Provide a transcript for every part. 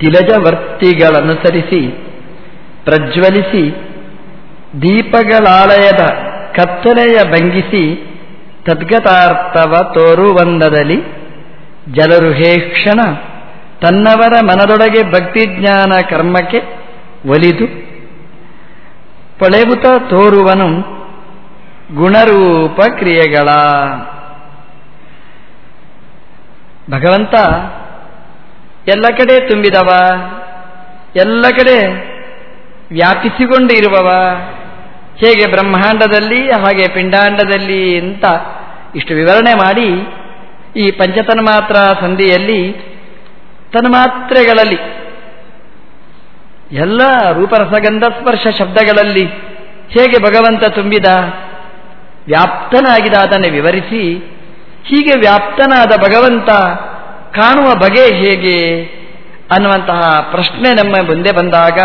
ತಿಲಜವರ್ತಿಗಳನುಸರಿಸಿ, ಪ್ರಜ್ವಲಿಸಿ, ದೀಪಗಳಾಲಯದ ಕತ್ತಲೆಯ ಭಂಗಿಸಿ, ತದ್ಗತಾರ್ಥವ ತೋರುವಂದದಲ್ಲಿ, ಜಲರು ಹೇ ಕ್ಷಣ ತನ್ನವರ ಮನದೊಳಗೆ ಭಕ್ತಿಜ್ಞಾನ ಕರ್ಮಕ್ಕೆ ಒಲಿದು ಪೊಳೆಬುತ ತೋರುವನು ಗುಣರೂಪ ಕ್ರಿಯೆಗಳ. ಭಗವಂತ ಎಲ್ಲ ಕಡೆ ತುಂಬಿದವ, ಎಲ್ಲ ಕಡೆ ವ್ಯಾಪಿಸಿಕೊಂಡು ಇರುವವ ಹೇಗೆ ಬ್ರಹ್ಮಾಂಡದಲ್ಲಿ, ಹಾಗೆ ಪಿಂಡಾಂಡದಲ್ಲಿ ಅಂತ ಇಷ್ಟು ವಿವರಣೆ ಮಾಡಿ, ಈ ಪಂಚತನ್ಮಾತ್ರ ಸಂಧಿಯಲ್ಲಿ ತನ್ಮಾತ್ರೆಗಳಲ್ಲಿ, ಎಲ್ಲ ರೂಪರಸಗಂಧ ಸ್ಪರ್ಶ ಶಬ್ದಗಳಲ್ಲಿ ಹೇಗೆ ಭಗವಂತ ತುಂಬಿದ ವ್ಯಾಪ್ತನಾಗಿದ ಅದನ್ನು ವಿವರಿಸಿ, ಹೀಗೆ ವ್ಯಾಪ್ತನಾದ ಭಗವಂತ ಕಾಣುವ ಬಗೆ ಹೇಗೆ ಅನ್ನುವಂತಹ ಪ್ರಶ್ನೆ ನಮ್ಮ ಮುಂದೆ ಬಂದಾಗ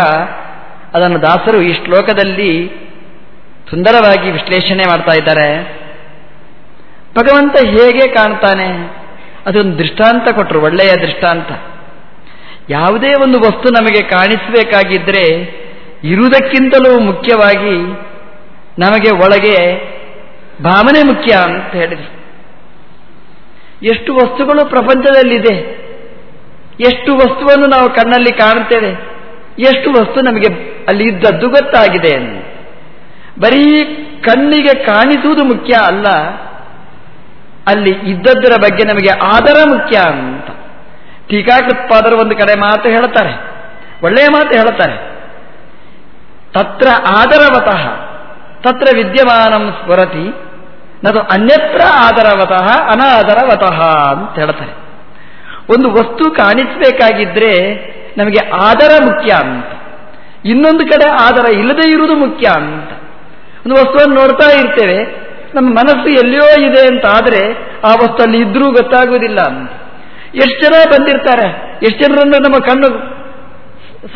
ಅದನ್ನು ದಾಸರು ಈ ಶ್ಲೋಕದಲ್ಲಿ ಸುಂದರವಾಗಿ ವಿಶ್ಲೇಷಣೆ ಮಾಡ್ತಾ ಇದ್ದಾರೆ. ಭಗವಂತ ಹೇಗೆ ಕಾಣ್ತಾನೆ? ಅದೊಂದು ದೃಷ್ಟಾಂತ ಕೊಟ್ಟರು ಒಳ್ಳೆಯ ದೃಷ್ಟಾಂತ. ಯಾವುದೇ ಒಂದು ವಸ್ತು ನಮಗೆ ಕಾಣಿಸಬೇಕಾಗಿದ್ದರೆ ಇರುವುದಕ್ಕಿಂತಲೂ ಮುಖ್ಯವಾಗಿ ನಮಗೆ ಒಳಗೆ ಭಾವನೆ ಮುಖ್ಯ ಅಂತ ಹೇಳಿದರು. ಎಷ್ಟು ವಸ್ತುಗಳು ಪ್ರಪಂಚದಲ್ಲಿದೆ? ಎಷ್ಟು ವಸ್ತುವನ್ನು ನಾವು ಕಣ್ಣಲ್ಲಿ ಕಾಣುತ್ತೇವೆ? ಎಷ್ಟು ವಸ್ತು ನಮಗೆ ಅಲ್ಲಿ ಇದ್ದದ್ದು ಗೊತ್ತಾಗಿದೆ ಬರೀ ಕಣ್ಣಿಗೆ ಕಾಣಿಸುವುದು ಮುಖ್ಯ ಅಲ್ಲ, ಅಲ್ಲಿ ಇದ್ದದ್ದರ ಬಗ್ಗೆ ನಮಗೆ ಆದರ ಮುಖ್ಯ ಅಂತ. ಟೀಕಾಕೃತ್ಪಾದರು ಒಂದು ಕಡೆ ಮಾತು ಹೇಳ್ತಾರೆ ಒಳ್ಳೆಯ ಮಾತು ಹೇಳ್ತಾರೆ ತತ್ರ ಆದರವತಃ, ತತ್ರ ವಿದ್ಯಮಾನಂ ಸ್ಮರತಿ ನದು ಅನ್ಯತ್ರ ಆಧಾರವತಃ ಅನಾಧಾರವತಃ ಅಂತ ಹೇಳ್ತಾರೆ. ಒಂದು ವಸ್ತು ಕಾಣಿಸಬೇಕಾಗಿದ್ರೆ ನಮಗೆ ಆದರ ಮುಖ್ಯ ಅಂತ. ಇನ್ನೊಂದು ಕಡೆ ಆದರ ಇಲ್ಲದೆ ಇರುವುದು ಮುಖ್ಯ ಅಂತ. ಒಂದು ವಸ್ತುವನ್ನು ನೋಡ್ತಾ ಇರ್ತೇವೆ, ನಮ್ಮ ಮನಸ್ಸು ಎಲ್ಲಿಯೋ ಇದೆ ಅಂತ ಆದರೆ ಆ ವಸ್ತು ಅಲ್ಲಿ ಇದ್ರೂ ಗೊತ್ತಾಗುವುದಿಲ್ಲ ಅಂತ. ಎಷ್ಟು ಜನ ಬಂದಿರ್ತಾರೆ, ಎಷ್ಟು ಜನರನ್ನು ನಮ್ಮ ಕಣ್ಣು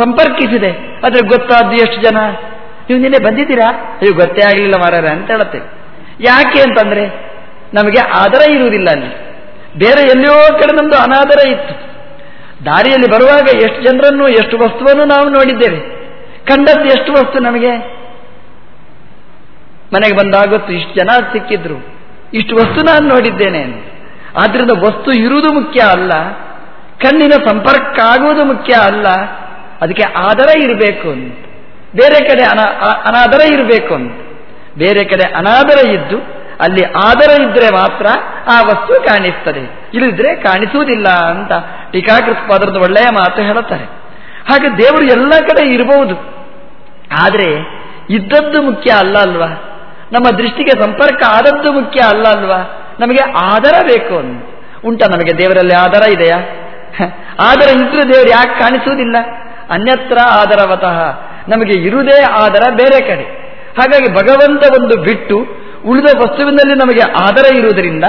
ಸಂಪರ್ಕಿಸಿದೆ, ಆದರೆ ಗೊತ್ತಾದ್ದು ಎಷ್ಟು ಜನ? ನೀವು ನಿನ್ನೆ ಬಂದಿದ್ದೀರಾ? ಅಯ್ಯೋ, ಗೊತ್ತೇ ಆಗಲಿಲ್ಲ ಮಾರಾರ ಅಂತ ಹೇಳುತ್ತೇವೆ. ಯಾಕೆ ಅಂತಂದ್ರೆ ನಮಗೆ ಆದರ ಇರುವುದಿಲ್ಲ ಅಲ್ಲಿ. ಬೇರೆ ಎಲ್ಲಿಯೋ ಕಡೆ ನಮ್ದು ಅನಾದರ ಇತ್ತು. ದಾರಿಯಲ್ಲಿ ಬರುವಾಗ ಎಷ್ಟು ಜನರನ್ನು, ಎಷ್ಟು ವಸ್ತುವನ್ನು ನಾವು ನೋಡಿದ್ದೇವೆ. ಕಂಡದ್ದು ಎಷ್ಟು ವಸ್ತು ನಮಗೆ? ಮನೆಗೆ ಬಂದಾಗೊತ್ತು ಇಷ್ಟು ಜನ ಸಿಕ್ಕಿದ್ರು. ಇಷ್ಟು ವಸ್ತು ನಾನು ನೋಡಿದ್ದೇನೆ ಆದ್ರಿಂದ ವಸ್ತು ಇರುವುದು ಮುಖ್ಯ ಅಲ್ಲ. ಕಣ್ಣಿನ ಸಂಪರ್ಕ ಆಗುವುದು ಮುಖ್ಯ ಅಲ್ಲ. ಅದಕ್ಕೆ ಆದರ ಇರಬೇಕು ಅಂತ. ಬೇರೆ ಕಡೆ ಅನಾ ಅನಾದರ ಇರಬೇಕು ಅಂತ. ಬೇರೆ ಕಡೆ ಅನಾದರ ಇದ್ದು, ಅಲ್ಲಿ ಆದರ ಇದ್ರೆ ಮಾತ್ರ ಆ ವಸ್ತು ಕಾಣಿಸ್ತದೆ. ಇಲ್ಲಿದ್ರೆ ಕಾಣಿಸುವುದಿಲ್ಲ ಅಂತ ಟೀಕಾಕೃತ್ಪಾದರದ ಒಳ್ಳೆಯ ಮಾತು ಹೇಳುತ್ತಾರೆ. ಹಾಗೆ ದೇವರು ಎಲ್ಲ ಕಡೆ ಇರಬಹುದು. ಆದರೆ ಇದ್ದದ್ದು ಮುಖ್ಯ ಅಲ್ಲ ಅಲ್ವಾ? ನಮ್ಮ ದೃಷ್ಟಿಗೆ ಸಂಪರ್ಕ ಆದದ್ದು ಮುಖ್ಯ ಅಲ್ಲ ಅಲ್ವಾ? ನಮಗೆ ಆಧಾರ ಬೇಕು ಅಂತ. ಉಂಟ ನಮಗೆ ದೇವರಲ್ಲಿ ಆಧಾರ ಇದೆಯಾ? ಆದರ ಇದ್ರೆ ದೇವರು ಯಾಕೆ ಕಾಣಿಸುವುದಿಲ್ಲ? ಅನ್ಯತ್ರ ಆದರವತಃ. ನಮಗೆ ಇರುವುದೇ ಆಧಾರ ಬೇರೆ ಕಡೆ. ಹಾಗಾಗಿ ಭಗವಂತ ಒಂದು ಬಿಟ್ಟು ಉಳಿದ ವಸ್ತುವಿನಲ್ಲಿ ನಮಗೆ ಆದರ ಇರುವುದರಿಂದ,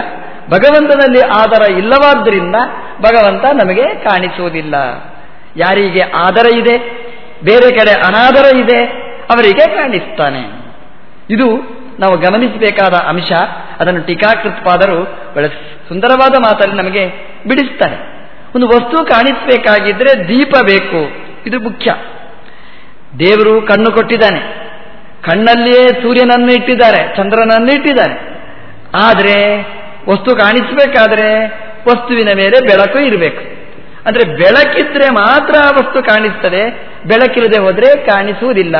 ಭಗವಂತನಲ್ಲಿ ಆದರ ಇಲ್ಲವಾದ್ದರಿಂದ ಭಗವಂತ ನಮಗೆ ಕಾಣಿಸುವುದಿಲ್ಲ. ಯಾರಿಗೆ ಆದರ ಇದೆ, ಬೇರೆ ಕಡೆ ಅನಾದರ ಇದೆ, ಅವರಿಗೆ ಕಾಣಿಸ್ತಾನೆ. ಇದು ನಾವು ಗಮನಿಸಬೇಕಾದ ಅಂಶ. ಅದನ್ನು ಟೀಕಾಕೃತ್ಪಾದರು ಬಹಳ ಸುಂದರವಾದ ಮಾತಲ್ಲಿ ನಮಗೆ ಬಿಡಿಸ್ತಾರೆ. ಒಂದು ವಸ್ತು ಕಾಣಿಸಬೇಕಾಗಿದ್ರೆ ದೀಪ ಬೇಕು. ಇದು ಮುಖ್ಯ. ದೇವರು ಕಣ್ಣು ಕೊಟ್ಟಿದ್ದಾನೆ. ಕಣ್ಣಲ್ಲಿಯೇ ಸೂರ್ಯನನ್ನು ಇಟ್ಟಿದ್ದಾರೆ, ಚಂದ್ರನನ್ನು ಇಟ್ಟಿದ್ದಾರೆ ಆದರೆ, ವಸ್ತು ಕಾಣಿಸಬೇಕಾದ್ರೆ ವಸ್ತುವಿನ ಮೇಲೆ ಬೆಳಕು ಇರಬೇಕು. ಅಂದರೆ ಬೆಳಕಿದ್ರೆ ಮಾತ್ರ ಆ ವಸ್ತು ಕಾಣಿಸ್ತದೆ, ಬೆಳಕಿಲ್ಲದೆ ಹೋದರೆ ಕಾಣಿಸುವುದಿಲ್ಲ.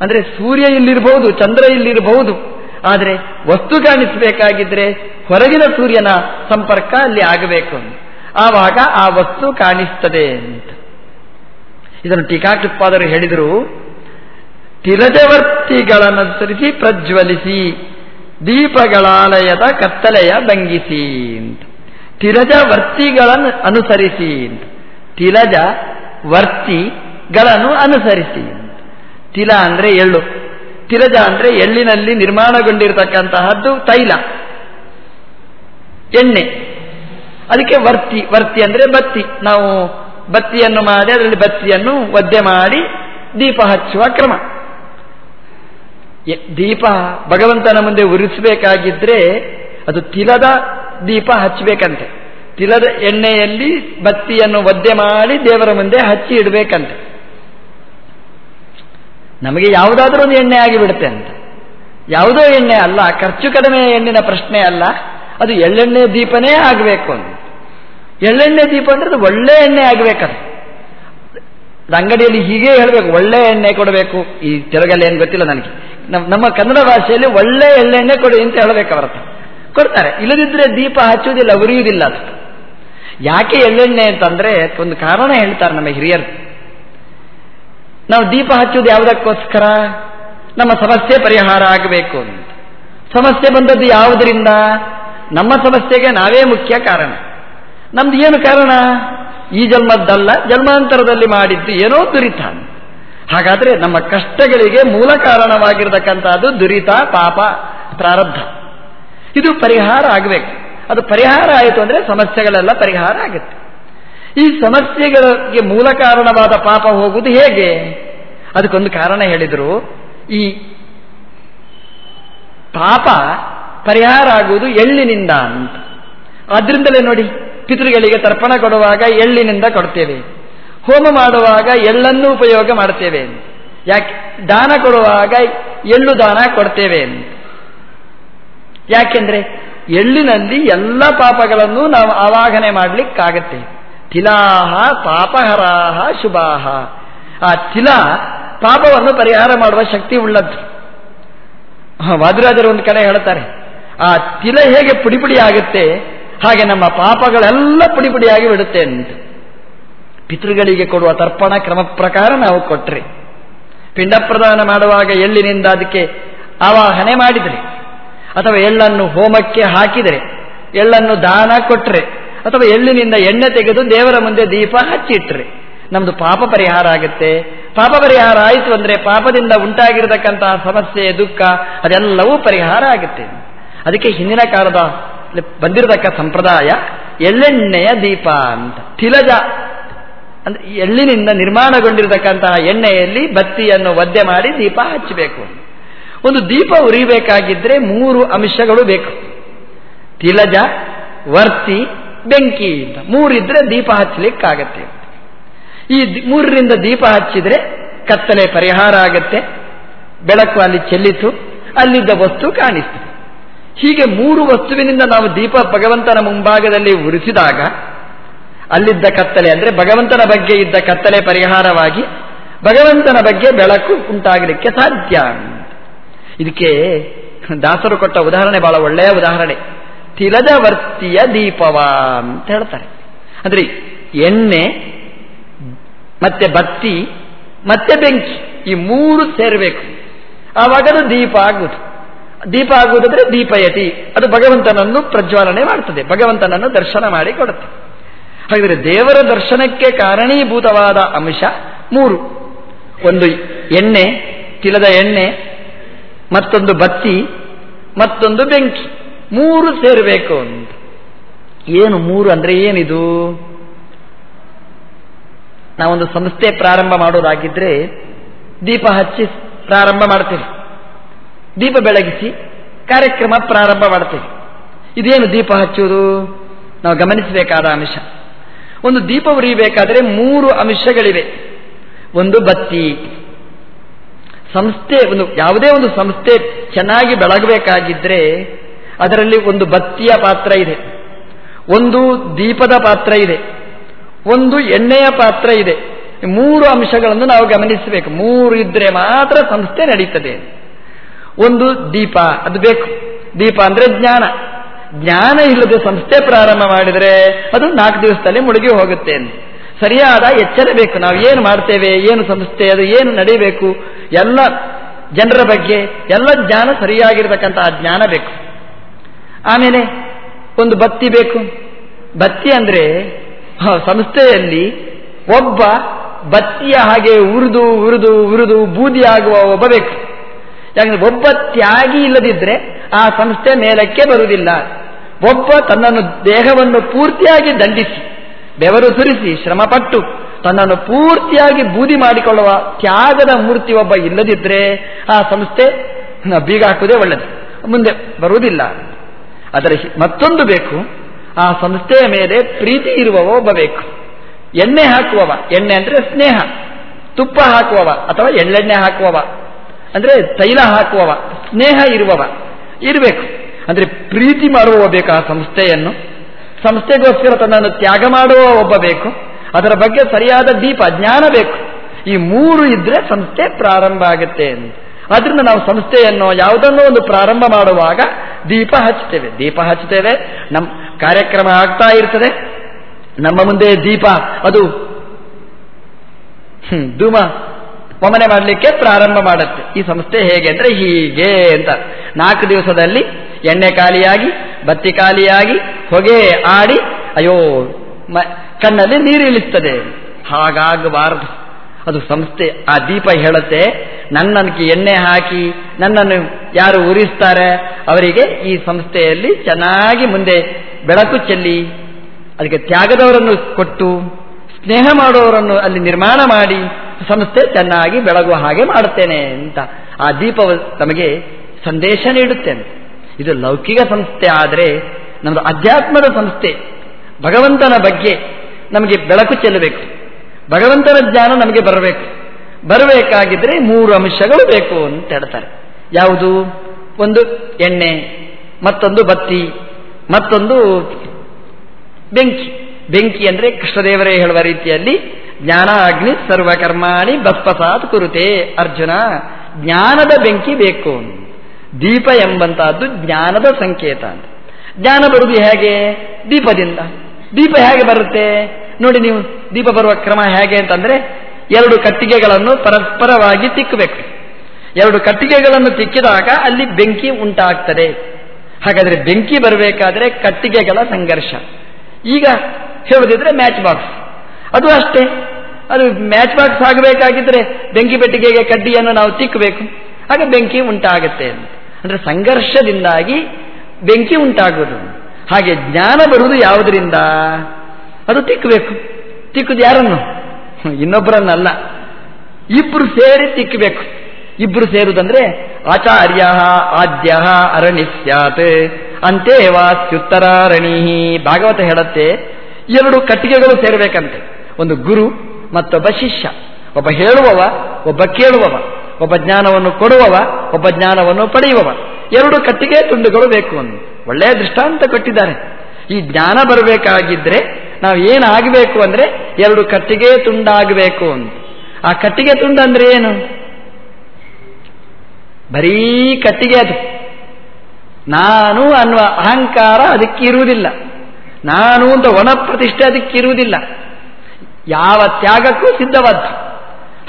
ಅಂದರೆ ಸೂರ್ಯ ಇಲ್ಲಿರಬಹುದು ಚಂದ್ರ ಇಲ್ಲಿರಬಹುದು ಆದರೆ ವಸ್ತು ಕಾಣಿಸಬೇಕಾಗಿದ್ರೆ ಹೊರಗಿನ ಸೂರ್ಯನ ಸಂಪರ್ಕ ಅಲ್ಲಿ ಆಗಬೇಕು ಆವಾಗ ಆ ವಸ್ತು ಕಾಣಿಸ್ತದೆ ಅಂತ. ಇದನ್ನು ಟೀಕಾಕೃತ್ಪಾದರು ಹೇಳಿದರು ತಿರಜವರ್ತಿಗಳನ್ನನುಸರಿಸಿ ಪ್ರಜ್ವಲಿಸಿ, ದೀಪಗಳಾಲಯದ ಕತ್ತಲೆಯ ಬಂಗಿಸಿ ಅಂತ. ತಿರಜವರ್ತಿಗಳನ್ನು ಅನುಸರಿಸಿ ಅಂತ. ತಿಲಜ ವರ್ತಿಗಳನ್ನು ಅನುಸರಿಸಿ ತಿಲ ಅಂದ್ರೆ ಎಳ್ಳು. ತಿಲಜ ಅಂದ್ರೆ ಎಳ್ಳಿನಲ್ಲಿ ನಿರ್ಮಾಣಗೊಂಡಿರತಕ್ಕಂತಹದ್ದು ತೈಲ. ಎಣ್ಣೆ. ಅದಕ್ಕೆ ವರ್ತಿ ವರ್ತಿ ಅಂದ್ರೆ ಬತ್ತಿ. ನಾವು ಬತ್ತಿಯನ್ನು ಮಾಡಿ, ಅದರಲ್ಲಿ ಬತ್ತಿಯನ್ನು ಒದ್ದೆ ಮಾಡಿ ದೀಪ ಹಚ್ಚುವ ಕ್ರಮ. ದೀಪ ಭಗವಂತನ ಮುಂದೆ ಉರಿಸಬೇಕಾಗಿದ್ರೆ ಅದು ತಿಲದ ದೀಪ ಹಚ್ಚಬೇಕಂತೆ ತಿಲದ ಎಣ್ಣೆಯಲ್ಲಿ ಬತ್ತಿಯನ್ನು ಒದ್ದೆ ಮಾಡಿ ದೇವರ ಮುಂದೆ ಹಚ್ಚಿ ಇಡಬೇಕಂತೆ. ನಮಗೆ ಯಾವುದಾದ್ರೂ ಒಂದು ಎಣ್ಣೆ ಆಗಿಬಿಡುತ್ತೆ ಅಂತ. ಯಾವುದೋ ಎಣ್ಣೆ ಅಲ್ಲ, ಖರ್ಚು ಕಡಿಮೆ ಎಣ್ಣಿನ ಪ್ರಶ್ನೆ ಅಲ್ಲ, ಅದು ಎಳ್ಳೆಣ್ಣೆ ದೀಪನೇ ಆಗಬೇಕು ಅಂತ. ಎಳ್ಳೆಣ್ಣೆ ದೀಪ ಅಂದ್ರೆ ಅದು ಒಳ್ಳೆ ಎಣ್ಣೆ ಆಗಬೇಕದು ಅಂಗಡಿಯಲ್ಲಿ ಹೀಗೆ ಹೇಳಬೇಕು, ಒಳ್ಳೆ ಎಣ್ಣೆ ಕೊಡಬೇಕು. ಈ ತೆಲುಗಲ್ಲಿ ಏನು ಗೊತ್ತಿಲ್ಲ ನನಗೆ. ನಮ್ಮ ಕನ್ನಡ ಭಾಷೆಯಲ್ಲಿ ಒಳ್ಳೆ ಎಳ್ಳೆಣ್ಣೆ ಕೊಡಿ ಅಂತ ಹೇಳಬೇಕು ಅವರ ಕೊಡ್ತಾರೆ. ಇಲ್ಲದಿದ್ದರೆ ದೀಪ ಹಚ್ಚುವುದಿಲ್ಲ, ಉರಿಯುವುದಿಲ್ಲ ಅದು. ಯಾಕೆ ಎಳ್ಳೆಣ್ಣೆ ಅಂತಂದ್ರೆ ಒಂದು ಕಾರಣ ಹೇಳ್ತಾರೆ ನಮ್ಮ ಹಿರಿಯರು. ನಾವು ದೀಪ ಹಚ್ಚುವುದು ಯಾವುದಕ್ಕೋಸ್ಕರ? ನಮ್ಮ ಸಮಸ್ಯೆ ಪರಿಹಾರ ಆಗಬೇಕು ಅಂತ. ಸಮಸ್ಯೆ ಬಂದದ್ದು ಯಾವುದರಿಂದ? ನಮ್ಮ ಸಮಸ್ಯೆಗೆ ನಾವೇ ಮುಖ್ಯ ಕಾರಣ. ನಮ್ದು ಏನು ಕಾರಣ? ಈ ಜನ್ಮದ್ದಲ್ಲ, ಜನ್ಮಾಂತರದಲ್ಲಿ ಮಾಡಿದ್ದು ಏನೋ ದುರಿತ. ಹಾಗಾದ್ರೆ ನಮ್ಮ ಕಷ್ಟಗಳಿಗೆ ಮೂಲ ಕಾರಣವಾಗಿರತಕ್ಕಂಥದ್ದು ದುರಿತ, ಪಾಪ, ಪ್ರಾರಬ್ಧ. ಇದು ಪರಿಹಾರ ಆಗಬೇಕು. ಅದು ಪರಿಹಾರ ಆಯಿತು ಅಂದರೆ ಸಮಸ್ಯೆಗಳೆಲ್ಲ ಪರಿಹಾರ ಆಗುತ್ತೆ. ಈ ಸಮಸ್ಯೆಗಳಿಗೆ ಮೂಲ ಕಾರಣವಾದ ಪಾಪ ಹೋಗುವುದು ಹೇಗೆ? ಅದಕ್ಕೊಂದು ಕಾರಣ ಹೇಳಿದರು. ಈ ಪಾಪ ಪರಿಹಾರ ಆಗುವುದು ಎಳ್ಳಿನಿಂದ ಅಂತ. ಆದ್ರಿಂದಲೇ ನೋಡಿ. ಪಿತೃಗಳಿಗೆ ತರ್ಪಣ ಕೊಡುವಾಗ ಎಳ್ಳಿನಿಂದ ಕೊಡ್ತೇವೆ. ಹೋಮ ಮಾಡುವಾಗ ಎಳ್ಳನ್ನು ಉಪಯೋಗ ಮಾಡ್ತೇವೆ. ಯಾಕೆ? ದಾನ ಕೊಡುವಾಗ ಎಳ್ಳು ದಾನ ಕೊಡ್ತೇವೆ. ಯಾಕೆಂದ್ರೆ ಎಳ್ಳಿನಲ್ಲಿ ಎಲ್ಲ ಪಾಪಗಳನ್ನು ನಾವು ಆವಾಹನೆ ಮಾಡಲಿಕ್ಕಾಗತ್ತೆ. ತಿಲಾಹ ಪಾಪಹರಾಹ ಶುಭಾಹ. ಆ ತಿಲ ಪಾಪವನ್ನು ಪರಿಹಾರ ಮಾಡುವ ಶಕ್ತಿ ಉಳ್ಳದ್ದು. ವಾದಿರಾಜರು ಒಂದು ಕಡೆ ಹೇಳ್ತಾರೆ, ಆ ತಿಲ ಹೇಗೆ ಪುಡಿ ಪುಡಿ ಆಗುತ್ತೆ? ಹಾಗೆ ನಮ್ಮ ಪಾಪಗಳೆಲ್ಲ ಪುಡಿ ಪುಡಿಯಾಗಿ ಬಿಡುತ್ತೆ ಅಂತ. ಪಿತೃಗಳಿಗೆ ಕೊಡುವ ತರ್ಪಣ ಕ್ರಮ ಪ್ರಕಾರ ನಾವು ಕೊಟ್ರಿ. ಪಿಂಡ ಪ್ರದಾನ ಮಾಡುವಾಗ ಎಳ್ಳಿನಿಂದ ಅದಕ್ಕೆ ಆವಾಹನೆ ಮಾಡಿದರೆ, ಅಥವಾ ಎಳ್ಳನ್ನು ಹೋಮಕ್ಕೆ ಹಾಕಿದರೆ, ಎಳ್ಳನ್ನು ದಾನ ಕೊಟ್ಟರೆ ಅಥವಾ ಎಳ್ಳಿನಿಂದ ಎಣ್ಣೆ ತೆಗೆದು ದೇವರ ಮುಂದೆ ದೀಪ ಹಚ್ಚಿಟ್ರೆ, ನಮ್ದು ಪಾಪ ಪರಿಹಾರ ಆಗುತ್ತೆ. ಪಾಪ ಪರಿಹಾರ ಆಯಿತು ಅಂದರೆ ಪಾಪದಿಂದ ಉಂಟಾಗಿರತಕ್ಕಂತಹ ಸಮಸ್ಯೆ, ದುಃಖ ಅದೆಲ್ಲವೂ ಪರಿಹಾರ ಆಗುತ್ತೆ. ಅದಕ್ಕೆ ಹಿಂದಿನ ಕಾಲದ ಬಂದಿರತಕ್ಕ ಸಂಪ್ರದಾಯ, ಎಳ್ಳೆಣ್ಣೆಯ ದೀಪ ಅಂತ. ತಿಲಜ ಅಂದ್ರೆ ಎಳ್ಳಿನಿಂದ ನಿರ್ಮಾಣಗೊಂಡಿರತಕ್ಕಂತಹ ಎಣ್ಣೆಯಲ್ಲಿ ಬತ್ತಿಯನ್ನು ಒದ್ದೆ ಮಾಡಿ ದೀಪ ಹಚ್ಚಬೇಕು. ಒಂದು ದೀಪ ಉರಿಬೇಕಾಗಿದ್ರೆ ಮೂರು ಅಂಶಗಳು ಬೇಕು. ತಿಲಜ, ವರ್ತಿ, ಬೆಂಕಿ ಅಂತ. ಮೂರಿದ್ರೆ ದೀಪ ಹಚ್ಚಲಿಕ್ಕಾಗತ್ತೆ. ಈ ಮೂರರಿಂದ ದೀಪ ಹಚ್ಚಿದ್ರೆ ಕತ್ತಲೆ ಪರಿಹಾರ ಆಗತ್ತೆ. ಬೆಳಕು ಅಲ್ಲಿ ಚೆಲ್ಲಿತು, ಅಲ್ಲಿದ್ದ ವಸ್ತು ಕಾಣಿಸ್ತದೆ ಹೀಗೆ ಮೂರು ವಸ್ತುವಿನಿಂದ ನಾವು ದೀಪ ಭಗವಂತನ ಮುಂಭಾಗದಲ್ಲಿ ಉರಿಸಿದಾಗ, ಅಲ್ಲಿದ್ದ ಕತ್ತಲೆ, ಅಂದರೆ ಭಗವಂತನ ಬಗ್ಗೆ ಇದ್ದ ಕತ್ತಲೆ ಪರಿಹಾರವಾಗಿ ಭಗವಂತನ ಬಗ್ಗೆ ಬೆಳಕು ಉಂಟಾಗಲಿಕ್ಕೆ ಸಾಧ್ಯ ಇದಕ್ಕೆ ದಾಸರು ಕೊಟ್ಟ ಉದಾಹರಣೆ ಬಹಳ ಒಳ್ಳೆಯ ಉದಾಹರಣೆ. ತಿಲದವರ್ತಿಯ ದೀಪವ ಅಂತ ಹೇಳ್ತಾರೆ. ಅಂದ್ರೆ ಎಣ್ಣೆ, ಮತ್ತೆ ಬತ್ತಿ, ಮತ್ತೆ ಬೆಂಕಿ, ಈ ಮೂರು ಸೇರಬೇಕು. ಆವಾಗ ದೀಪ ಆಗುವುದು. ದೀಪ ಆಗುವುದಾದ್ರೆ ದೀಪಯತಿ. ಅದು ಭಗವಂತನನ್ನು ಪ್ರಜ್ವಾಲನೆ ಮಾಡ್ತದೆ. ಭಗವಂತನನ್ನು ದರ್ಶನ ಮಾಡಿ ಕೊಡುತ್ತೆ. ಹಾಗಿದ್ರೆ ದೇವರ ದರ್ಶನಕ್ಕೆ ಕಾರಣೀಭೂತವಾದ ಅಂಶ ಮೂರು. ಒಂದು ಎಣ್ಣೆ, ತಿಲದ ಎಣ್ಣೆ, ಮತ್ತೊಂದು ಬತ್ತಿ, ಮತ್ತೊಂದು ಬೆಂಕಿ. ಮೂರು ಸೇರಬೇಕು ಅಂತ. ಏನು ಮೂರು ಅಂದ್ರೆ ಏನಿದು? ನಾವೊಂದು ಸಂಸ್ಥೆ ಪ್ರಾರಂಭ ಮಾಡೋದಾಗಿದ್ರೆ ದೀಪ ಹಚ್ಚಿ ಪ್ರಾರಂಭ ಮಾಡ್ತೇವೆ. ದೀಪ ಬೆಳಗಿಸಿ ಕಾರ್ಯಕ್ರಮ ಪ್ರಾರಂಭ ಮಾಡ್ತೇವೆ ಇದೇನು ದೀಪ ಹಚ್ಚುವುದು? ನಾವು ಗಮನಿಸಬೇಕಾದ ಅಂಶ. ಒಂದು ದೀಪ ಉರಿಯಬೇಕಾದರೆ ಮೂರು ಅಂಶಗಳಿವೆ. ಒಂದು ಬತ್ತಿ. ಸಂಸ್ಥೆ, ಒಂದು ಯಾವುದೇ ಒಂದು ಸಂಸ್ಥೆ ಚೆನ್ನಾಗಿ ಬೆಳಗಬೇಕಾಗಿದ್ದರೆ ಅದರಲ್ಲಿ ಒಂದು ಬತ್ತಿಯ ಪಾತ್ರ ಇದೆ. ಒಂದು ದೀಪದ ಪಾತ್ರ ಇದೆ. ಒಂದು ಎಣ್ಣೆಯ ಪಾತ್ರ ಇದೆ. ಮೂರು ಅಂಶಗಳನ್ನು ನಾವು ಗಮನಿಸಬೇಕು. ಮೂರು ಇದ್ರೆ ಮಾತ್ರ ಸಂಸ್ಥೆ ನಡೀತದೆ. ಒಂದು ದೀಪ, ಅದು ಬೇಕು. ದೀಪ ಅಂದ್ರೆ ಜ್ಞಾನ. ಜ್ಞಾನ ಇಲ್ಲದೆ ಸಂಸ್ಥೆ ಪ್ರಾರಂಭ ಮಾಡಿದರೆ ಅದು ನಾಲ್ಕು ದಿವಸದಲ್ಲಿ ಮುಳುಗಿ ಹೋಗುತ್ತೆ ಸರಿಯಾದ ಎಚ್ಚರ ಬೇಕು. ನಾವು ಏನು ಮಾಡ್ತೇವೆ, ಏನು ಸಂಸ್ಥೆ, ಅದು ಏನು ನಡೀಬೇಕು, ಎಲ್ಲ ಜನರ ಬಗ್ಗೆ, ಎಲ್ಲ ಜ್ಞಾನ ಸರಿಯಾಗಿರ್ತಕ್ಕಂತಹ ಜ್ಞಾನ ಬೇಕು. ಆಮೇಲೆ ಒಂದು ಬತ್ತಿ ಬೇಕು. ಬತ್ತಿ ಅಂದ್ರೆ ಸಂಸ್ಥೆಯಲ್ಲಿ ಒಬ್ಬ ಬತ್ತಿಯ ಹಾಗೆ ಉರಿದು ಉರಿದು ಉರಿದು, ಬೂದಿಯಾಗುವ ಒಬ್ಬ ಬೇಕು. ಯಾಕಂದ್ರೆ ಒಬ್ಬ ತ್ಯಾಗಿ ಇಲ್ಲದಿದ್ರೆ ಆ ಸಂಸ್ಥೆ ಮೇಲಕ್ಕೆ ಬರುವುದಿಲ್ಲ. ಒಬ್ಬ ತನ್ನನ್ನು ದೇಹವನ್ನು ಪೂರ್ತಿಯಾಗಿ ದಂಡಿಸಿ, ಬೆವರು ಸುರಿಸಿ, ಶ್ರಮಪಟ್ಟು ತನ್ನನ್ನು ಪೂರ್ತಿಯಾಗಿ ಬೂದಿ ಮಾಡಿಕೊಳ್ಳುವ ತ್ಯಾಗದ ಮೂರ್ತಿ ಒಬ್ಬ ಇಲ್ಲದಿದ್ರೆ ಆ ಸಂಸ್ಥೆ ಬೀಗ ಹಾಕುವುದೇ ಒಳ್ಳೆಯದು ಮುಂದೆ ಬರುವುದಿಲ್ಲ. ಅದರ ಮತ್ತೊಂದು ಬೇಕು, ಆ ಸಂಸ್ಥೆಯ ಮೇಲೆ ಪ್ರೀತಿ ಇರುವವ ಒಬ್ಬ ಬೇಕು. ಎಣ್ಣೆ ಹಾಕುವವ, ಎಣ್ಣೆ ಅಂದ್ರೆ ಸ್ನೇಹ. ತುಪ್ಪ ಹಾಕುವವ ಅಥವಾ ಎಳ್ಳೆಣ್ಣೆ ಹಾಕುವವ. ಅಂದ್ರೆ ತೈಲ ಹಾಕುವವ, ಸ್ನೇಹ ಇರುವವ, ಇರಬೇಕು. ಅಂದ್ರೆ ಪ್ರೀತಿ ಮಾಡುವವ ಬೇಕು ಆ ಸಂಸ್ಥೆಯನ್ನು. ಸಂಸ್ಥೆಗೋಸ್ಕರ ತನ್ನನ್ನು ತ್ಯಾಗ ಮಾಡುವ ಒಬ್ಬ ಬೇಕು. ಅದರ ಬಗ್ಗೆ ಸರಿಯಾದ ದೀಪ, ಜ್ಞಾನ ಬೇಕು. ಈ ಮೂರು ಇದ್ರೆ ಸಂಸ್ಥೆ ಪ್ರಾರಂಭ ಆಗುತ್ತೆ ಅಂತ. ನಾವು ಸಂಸ್ಥೆಯನ್ನು ಯಾವುದನ್ನೋ ಒಂದು ಪ್ರಾರಂಭ ಮಾಡುವಾಗ ದೀಪ ಹಚ್ಚುತ್ತೇವೆ. ದೀಪ ಹಚ್ಚುತ್ತೇವೆ. ನಮ್ಮ ಕಾರ್ಯಕ್ರಮ ಆಗ್ತಾ ಇರ್ತದೆ. ನಮ್ಮ ಮುಂದೆ ದೀಪ, ಅದು ಧೂಮ. ಪಮನೆ ಮಾಡಲಿಕ್ಕೆ ಪ್ರಾರಂಭ ಮಾಡುತ್ತೆ. ಈ ಸಂಸ್ಥೆ ಹೇಗೆ ಅಂದರೆ ಹೀಗೆ ಅಂತ. ನಾಲ್ಕು ದಿವಸದಲ್ಲಿ ಎಣ್ಣೆ ಖಾಲಿಯಾಗಿ, ಬತ್ತಿ ಖಾಲಿಯಾಗಿ, ಹೊಗೆ ಆಡಿ, ಅಯ್ಯೋ ಕಣ್ಣಲ್ಲಿ ನೀರು ಇಳಿಸ್ತದೆ ಹಾಗಾಗಬಾರದು. ಅದು ಸಂಸ್ಥೆ ಆ ದೀಪ ಹೇಳುತ್ತೆ. ನನ್ನನ್ಗೆ ಎಣ್ಣೆ ಹಾಕಿ, ನನ್ನನ್ನು ಯಾರು ಉರಿಸ್ತಾರೆ, ಅವರಿಗೆ ಈ ಸಂಸ್ಥೆಯಲ್ಲಿ ಚೆನ್ನಾಗಿ ಮುಂದೆ ಬೆಳಕು ಚೆಲ್ಲಿ, ಅದಕ್ಕೆ ತ್ಯಾಗದವರನ್ನು ಕೊಟ್ಟು, ಸ್ನೇಹ ಮಾಡುವವರನ್ನು ಅಲ್ಲಿ ನಿರ್ಮಾಣ ಮಾಡಿ ಸಂಸ್ಥೆ ಚೆನ್ನಾಗಿ ಬೆಳಗುವ ಹಾಗೆ ಮಾಡುತ್ತೇನೆ ಅಂತ ಆ ದೀಪವು ತಮಗೆ ಸಂದೇಶ ನೀಡುತ್ತೇನೆ. ಇದು ಲೌಕಿಕ ಸಂಸ್ಥೆ ಆದರೆ ನಮ್ಮದು ಅಧ್ಯಾತ್ಮದ ಸಂಸ್ಥೆ. ಭಗವಂತನ ಬಗ್ಗೆ ನಮಗೆ ಬೆಳಕು ಚೆಲ್ಲಬೇಕು. ಭಗವಂತನ ಜ್ಞಾನ ನಮಗೆ ಬರಬೇಕು. ಬರಬೇಕಾಗಿದ್ರೆ ಮೂರು ಅಂಶಗಳು ಬೇಕು ಅಂತ ಹೇಳ್ತಾರೆ. ಯಾವುದು? ಒಂದು ಎಣ್ಣೆ, ಮತ್ತೊಂದು ಬತ್ತಿ, ಮತ್ತೊಂದು ಬೆಂಕಿ. ಬೆಂಕಿ ಅಂದರೆ ಕೃಷ್ಣದೇವರೇ ಹೇಳುವ ರೀತಿಯಲ್ಲಿ ಜ್ಞಾನ ಅಗ್ನಿ ಸರ್ವಕರ್ಮಾಣಿ ಭಸ್ಪಸಾತ್ ಕುರುತೆ, ಅರ್ಜುನ, ಜ್ಞಾನದ ಬೆಂಕಿ ಬೇಕು. ದೀಪ ಎಂಬಂತಹದ್ದು ಜ್ಞಾನದ ಸಂಕೇತ ಅಂತ. ಜ್ಞಾನ ಬರುವುದು ಹೇಗೆ? ದೀಪದಿಂದ. ದೀಪ ಹೇಗೆ ಬರುತ್ತೆ? ನೋಡಿ ನೀವು, ದೀಪ ಬರುವ ಕ್ರಮ ಹೇಗೆ ಅಂತಂದ್ರೆ, ಎರಡು ಕಟ್ಟಿಗೆಗಳನ್ನು ಪರಸ್ಪರವಾಗಿ ತಿಕ್ಕಬೇಕು. ಎರಡು ಕಟ್ಟಿಗೆಗಳನ್ನು ತಿಕ್ಕಿದಾಗ ಅಲ್ಲಿ ಬೆಂಕಿ ಉಂಟಾಗ್ತದೆ. ಹಾಗಾದ್ರೆ ಬೆಂಕಿ ಬರಬೇಕಾದ್ರೆ ಕಟ್ಟಿಗೆಗಳ ಸಂಘರ್ಷ. ಈಗ ಹೇಳುದಿದ್ರೆ ಮ್ಯಾಚ್ ಬಾಕ್ಸ್ ಅದು ಅಷ್ಟೇ. ಅದು ಮ್ಯಾಚ್ ಬಾಕ್ಸ್ ಆಗಬೇಕಾಗಿದ್ರೆ ಬೆಂಕಿ ಪೆಟ್ಟಿಗೆಗೆ ಕಡ್ಡಿಯನ್ನು ನಾವು ತಿಕ್ಕಬೇಕು ಹಾಗೆ ಬೆಂಕಿ ಉಂಟಾಗುತ್ತೆ ಅಂದ್ರೆ ಸಂಘರ್ಷದಿಂದಾಗಿ ಬೆಂಕಿ ಉಂಟಾಗುವುದು. ಹಾಗೆ ಜ್ಞಾನ ಬರುವುದು ಯಾವುದರಿಂದ? ಅದು ತಿಕ್ಕಬೇಕು ತಿಕ್ಕುದು ಯಾರನ್ನು? ಇನ್ನೊಬ್ಬರನ್ನಲ್ಲ. ಇಬ್ಬರು ಸೇರಿ ತಿಕ್ಕಬೇಕು ಇಬ್ರು ಸೇರುವುದಂದ್ರೆ ಆಚಾರ್ಯ ಆದ್ಯ ಅರಣಿಸ್ಯಾತ್ ಅಂತೇ ವಾಸ್ಯುತ್ತರಾರಣಿ ಭಾಗವತ ಹೇಳತ್ತೆ, ಎರಡು ಕಟ್ಟಿಗೆಗಳು ಸೇರಬೇಕಂತೆ. ಒಂದು ಗುರು ಮತ್ತೊಬ್ಬ ಶಿಷ್ಯ. ಒಬ್ಬ ಹೇಳುವವ, ಒಬ್ಬ ಕೇಳುವವ, ಒಬ್ಬ ಜ್ಞಾನವನ್ನು ಕೊಡುವವ, ಒಬ್ಬ ಜ್ಞಾನವನ್ನು ಪಡೆಯುವವ. ಎರಡು ಕಟ್ಟಿಗೆ ತುಂಡುಗಳು ಬೇಕು ಅಂತ ಒಳ್ಳೆಯ ದೃಷ್ಟಾಂತ ಕೊಟ್ಟಿದ್ದಾರೆ. ಈ ಜ್ಞಾನ ಬರಬೇಕಾಗಿದ್ರೆ ನಾವು ಏನಾಗಬೇಕು ಅಂದ್ರೆ ಎರಡು ಕಟ್ಟಿಗೆ ತುಂಡಾಗಬೇಕು ಅಂತ ಆ ಕಟ್ಟಿಗೆ ತುಂಡು ಅಂದ್ರೆ ಏನು? ಬರೀ ಕಟ್ಟಿಗೆ ಅದು. ನಾನು ಅನ್ನುವ ಅಹಂಕಾರ ಅದಕ್ಕಿರುವುದಿಲ್ಲ. ನಾನು ಅಂತ ಒಣ ಪ್ರತಿಷ್ಠೆ ಅದಕ್ಕಿರುವುದಿಲ್ಲ. ಯಾವ ತ್ಯಾಗಕ್ಕೂ ಸಿದ್ಧವಾದ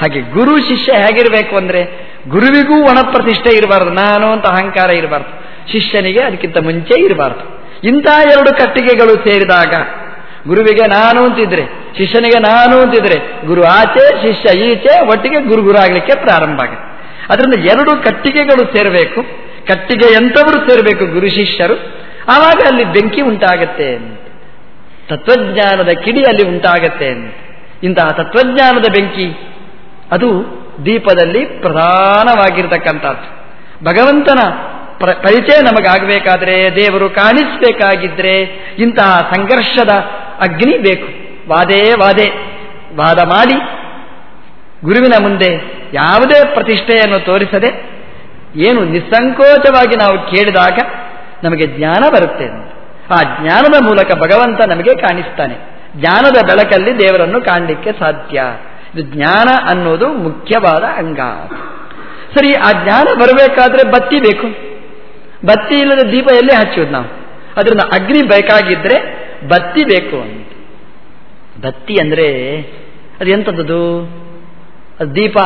ಹಾಗೆ ಗುರು ಶಿಷ್ಯ ಹೇಗಿರಬೇಕು ಅಂದರೆ, ಗುರುವಿಗೂ ಒಣ ಪ್ರತಿಷ್ಠೆ ಇರಬಾರ್ದು, ನಾನು ಅಂತ ಅಹಂಕಾರ ಇರಬಾರ್ದು, ಶಿಷ್ಯನಿಗೆ ಅದಕ್ಕಿಂತ ಮುಂಚೆ ಇರಬಾರ್ದು. ಇಂಥ ಎರಡು ಕಟ್ಟಿಗೆಗಳು ಸೇರಿದಾಗ, ಗುರುವಿಗೆ ನಾನು ಅಂತಿದ್ರೆ, ಶಿಷ್ಯನಿಗೆ ನಾನು ಅಂತಿದ್ರೆ, ಗುರು ಆಚೆ, ಶಿಷ್ಯ ಈಚೆ, ಒಟ್ಟಿಗೆ ಗುರು ಗುರಾಗಲಿಕ್ಕೆ ಪ್ರಾರಂಭ ಆಗುತ್ತೆ. ಅದರಿಂದ ಎರಡು ಕಟ್ಟಿಗೆಗಳು ಸೇರಬೇಕು. ಕಟ್ಟಿಗೆ ಎಂಥವರು ಸೇರಬೇಕು ಗುರು ಶಿಷ್ಯರು? ಆವಾಗ ಅಲ್ಲಿ ಬೆಂಕಿ ಉಂಟಾಗತ್ತೆ ತತ್ವಜ್ಞಾನದ ಕಿಡಿ ಅಲ್ಲಿ ಉಂಟಾಗತ್ತೆ ಇಂತಹ ತತ್ವಜ್ಞಾನದ ಬೆಂಕಿ, ಅದು ದೀಪದಲ್ಲಿ ಪ್ರಧಾನವಾಗಿರ್ತಕ್ಕಂಥದ್ದು. ಭಗವಂತನ ಪರಿಚಯ ನಮಗಾಗಬೇಕಾದ್ರೆ, ದೇವರು ಕಾಣಿಸಬೇಕಾಗಿದ್ರೆ ಇಂತಹ ಸಂಘರ್ಷದ ಅಗ್ನಿ ಬೇಕು. ವಾದೇ, ವಾದೆ. ವಾದ ಮಾಡಿ ಗುರುವಿನ ಮುಂದೆ ಯಾವುದೇ ಪ್ರತಿಷ್ಠೆಯನ್ನು ತೋರಿಸದೆ, ಏನು ನಿಸ್ಸಂಕೋಚವಾಗಿ ನಾವು ಕೇಳಿದಾಗ ನಮಗೆ ಜ್ಞಾನ ಬರುತ್ತೆ ಆ ಜ್ಞಾನದ ಮೂಲಕ ಭಗವಂತ ನಮಗೆ ಕಾಣಿಸ್ತಾನೆ. ಜ್ಞಾನದ ಬೆಳಕಲ್ಲಿ ದೇವರನ್ನು ಕಾಣಲಿಕ್ಕೆ ಸಾಧ್ಯ. ಇದು ಜ್ಞಾನ ಅನ್ನೋದು ಮುಖ್ಯವಾದ ಅಂಗ. ಸರಿ, ಆ ಜ್ಞಾನ ಬರಬೇಕಾದ್ರೆ ಬತ್ತಿ ಬೇಕು. ಬತ್ತಿ ಇಲ್ಲದ ದೀಪ ಎಲ್ಲೇ ಹಚ್ಚೋದು ನಾವು? ಅದರಿಂದ ಅಗ್ನಿ ಬೇಕಾಗಿದ್ರೆ ಬತ್ತಿ ಬೇಕು ಅಂತ. ಬತ್ತಿ ಅಂದ್ರೆ ಅದು ಎಂಥದ್ದು ಅದು ದೀಪ.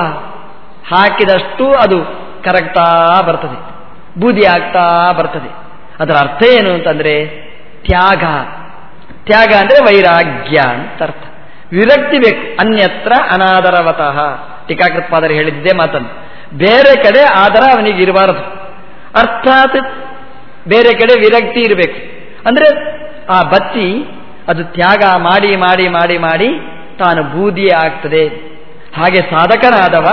ಹಾಕಿದಷ್ಟು ಅದು ಕರಗ್ತಾ ಬರ್ತದೆ. ಬೂದಿ ಆಗ್ತಾ ಬರ್ತದೆ. ಅದರ ಅರ್ಥ ಏನು ಅಂತಂದ್ರೆ ತ್ಯಾಗ. ತ್ಯಾಗ ಅಂದ್ರೆ ವೈರಾಗ್ಯ ಅಂತ ಅರ್ಥ. ವಿರಕ್ತಿ ಬೇಕು. ಅನ್ಯತ್ರ ಅನಾದರವತಃ. ಟೀಕಾಕೃತ್ಪಾದರು ಹೇಳಿದ್ದೇ ಮಾತನ್ನು. ಬೇರೆ ಕಡೆ ಆದರ ಅವನಿಗೆ ಇರಬಾರದು. ಅರ್ಥಾತ್ ಬೇರೆ ಕಡೆ ವಿರಕ್ತಿ ಇರಬೇಕು. ಅಂದ್ರೆ ಆ ಬತ್ತಿ ಅದು ತ್ಯಾಗ ಮಾಡಿ ಮಾಡಿ ಮಾಡಿ ಮಾಡಿ ತಾನು ಬೂದಿ ಆಗ್ತದೆ. ಹಾಗೆ ಸಾಧಕನಾದವ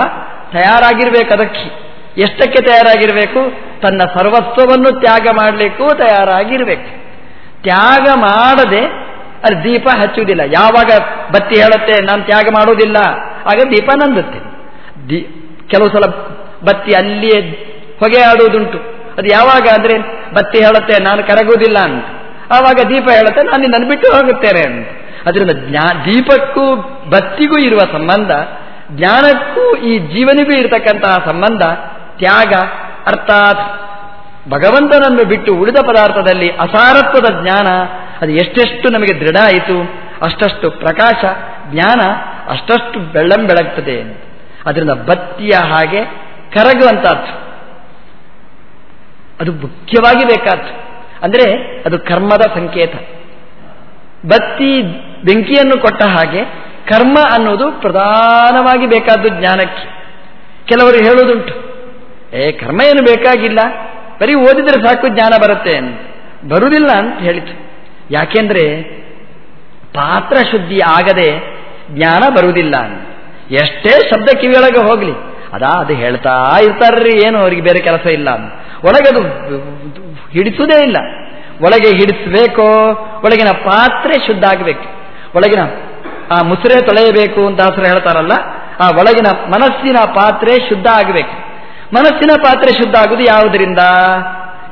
ತಯಾರಾಗಿರ್ಬೇಕು ಅದಕ್ಕೆ. ಎಷ್ಟಕ್ಕೆ ತಯಾರಾಗಿರಬೇಕು? ತನ್ನ ಸರ್ವಸ್ವವನ್ನು ತ್ಯಾಗ ಮಾಡಲಿಕ್ಕೂ ತಯಾರಾಗಿರ್ಬೇಕು. ತ್ಯಾಗ ಮಾಡದೆ ಅಲ್ಲಿ ದೀಪ ಹಚ್ಚುವುದಿಲ್ಲ. ಯಾವಾಗ ಬತ್ತಿ ಹೇಳುತ್ತೆ, ನಾನು ತ್ಯಾಗ ಮಾಡುವುದಿಲ್ಲ. ಆಗ ದೀಪ ನಂದುತ್ತೆ. ದೀ, ಕೆಲವು ಸಲ ಬತ್ತಿ ಅಲ್ಲಿಯೇ ಹೊಗೆ ಆಡುವುದುಂಟು ಅದು ಯಾವಾಗ ಅಂದರೆ, ಬತ್ತಿ ಹೇಳುತ್ತೆ, ನಾನು ಕರಗುವುದಿಲ್ಲ ಅಂತ. ಆವಾಗ ದೀಪ ಹೇಳುತ್ತೆ, ನಾನು ನನ್ನ ಬಿಟ್ಟು ಹೋಗುತ್ತೇನೆ ಅಂತ. ಅದರಿಂದ ಜ್ಞಾ, ದೀಪಕ್ಕೂ ಬತ್ತಿಗೂ ಇರುವ ಸಂಬಂಧ, ಜ್ಞಾನಕ್ಕೂ ಈ ಜೀವನಿಗೂ ಇರತಕ್ಕಂತಹ ಸಂಬಂಧ, ತ್ಯಾಗ, ಅರ್ಥಾತ್ ಭಗವಂತನನ್ನು ಬಿಟ್ಟು ಉಳಿದ ಪದಾರ್ಥದಲ್ಲಿ ಅಸಾರತ್ವದ ಜ್ಞಾನ, ಅದು ಎಷ್ಟೆಷ್ಟು ನಮಗೆ ದೃಢ ಆಯಿತು, ಅಷ್ಟಷ್ಟು ಪ್ರಕಾಶ ಜ್ಞಾನ, ಅಷ್ಟಷ್ಟು ಬೆಳ್ಳಂ ಬೆಳಗ್ತದೆ. ಅದರಿಂದ ಬತ್ತಿಯ ಹಾಗೆ ಕರಗುವಂತಹದ್ದು ಅದು ಮುಖ್ಯವಾಗಿ ಬೇಕಾದ್ದು ಅಂದರೆ ಅದು ಕರ್ಮದ ಸಂಕೇತ. ಬತ್ತಿ ಬೆಂಕಿಯನ್ನು ಕೊಟ್ಟ ಹಾಗೆ ಕರ್ಮ ಅನ್ನೋದು ಪ್ರಧಾನವಾಗಿ ಬೇಕಾದ್ದು ಜ್ಞಾನಕ್ಕೆ. ಕೆಲವರು ಹೇಳುವುದುಂಟು, ಏ, ಕರ್ಮ ಏನು ಬೇಕಾಗಿಲ್ಲ? ಬರೀ ಓದಿದ್ರೆ ಸಾಕು ಜ್ಞಾನ ಬರುತ್ತೆ ಬರುವುದಿಲ್ಲ ಅಂತ ಹೇಳಿತು ಯಾಕೆಂದ್ರೆ ಪಾತ್ರ ಶುದ್ಧಿ ಆಗದೆ ಜ್ಞಾನ ಬರುವುದಿಲ್ಲ ಎಷ್ಟೇ ಶಬ್ದ ಕಿವಿಯೊಳಗೆ ಹೋಗ್ಲಿ, ಅದಾ ಅದು ಹೇಳ್ತಾ ಇರ್ತಾರ್ರಿ, ಏನು ಅವರಿಗೆ ಬೇರೆ ಕೆಲಸ ಇಲ್ಲ ಒಳಗೆ ಅದು ಹಿಡಿಸುವುದೇ ಇಲ್ಲ. ಒಳಗೆ ಹಿಡಿಸಬೇಕು, ಒಳಗಿನ ಪಾತ್ರೆ ಶುದ್ಧ ಆಗಬೇಕು. ಒಳಗಿನ ಆ ಮುಸುರೆ ತೊಳೆಯಬೇಕು ಅಂತ ಹೆಸರು ಹೇಳ್ತಾರಲ್ಲ, ಆ ಒಳಗಿನ ಮನಸ್ಸಿನ ಪಾತ್ರೆ ಶುದ್ಧ ಆಗಬೇಕು. ಮನಸ್ಸಿನ ಪಾತ್ರೆ ಶುದ್ಧ ಆಗುವುದು ಯಾವುದರಿಂದ?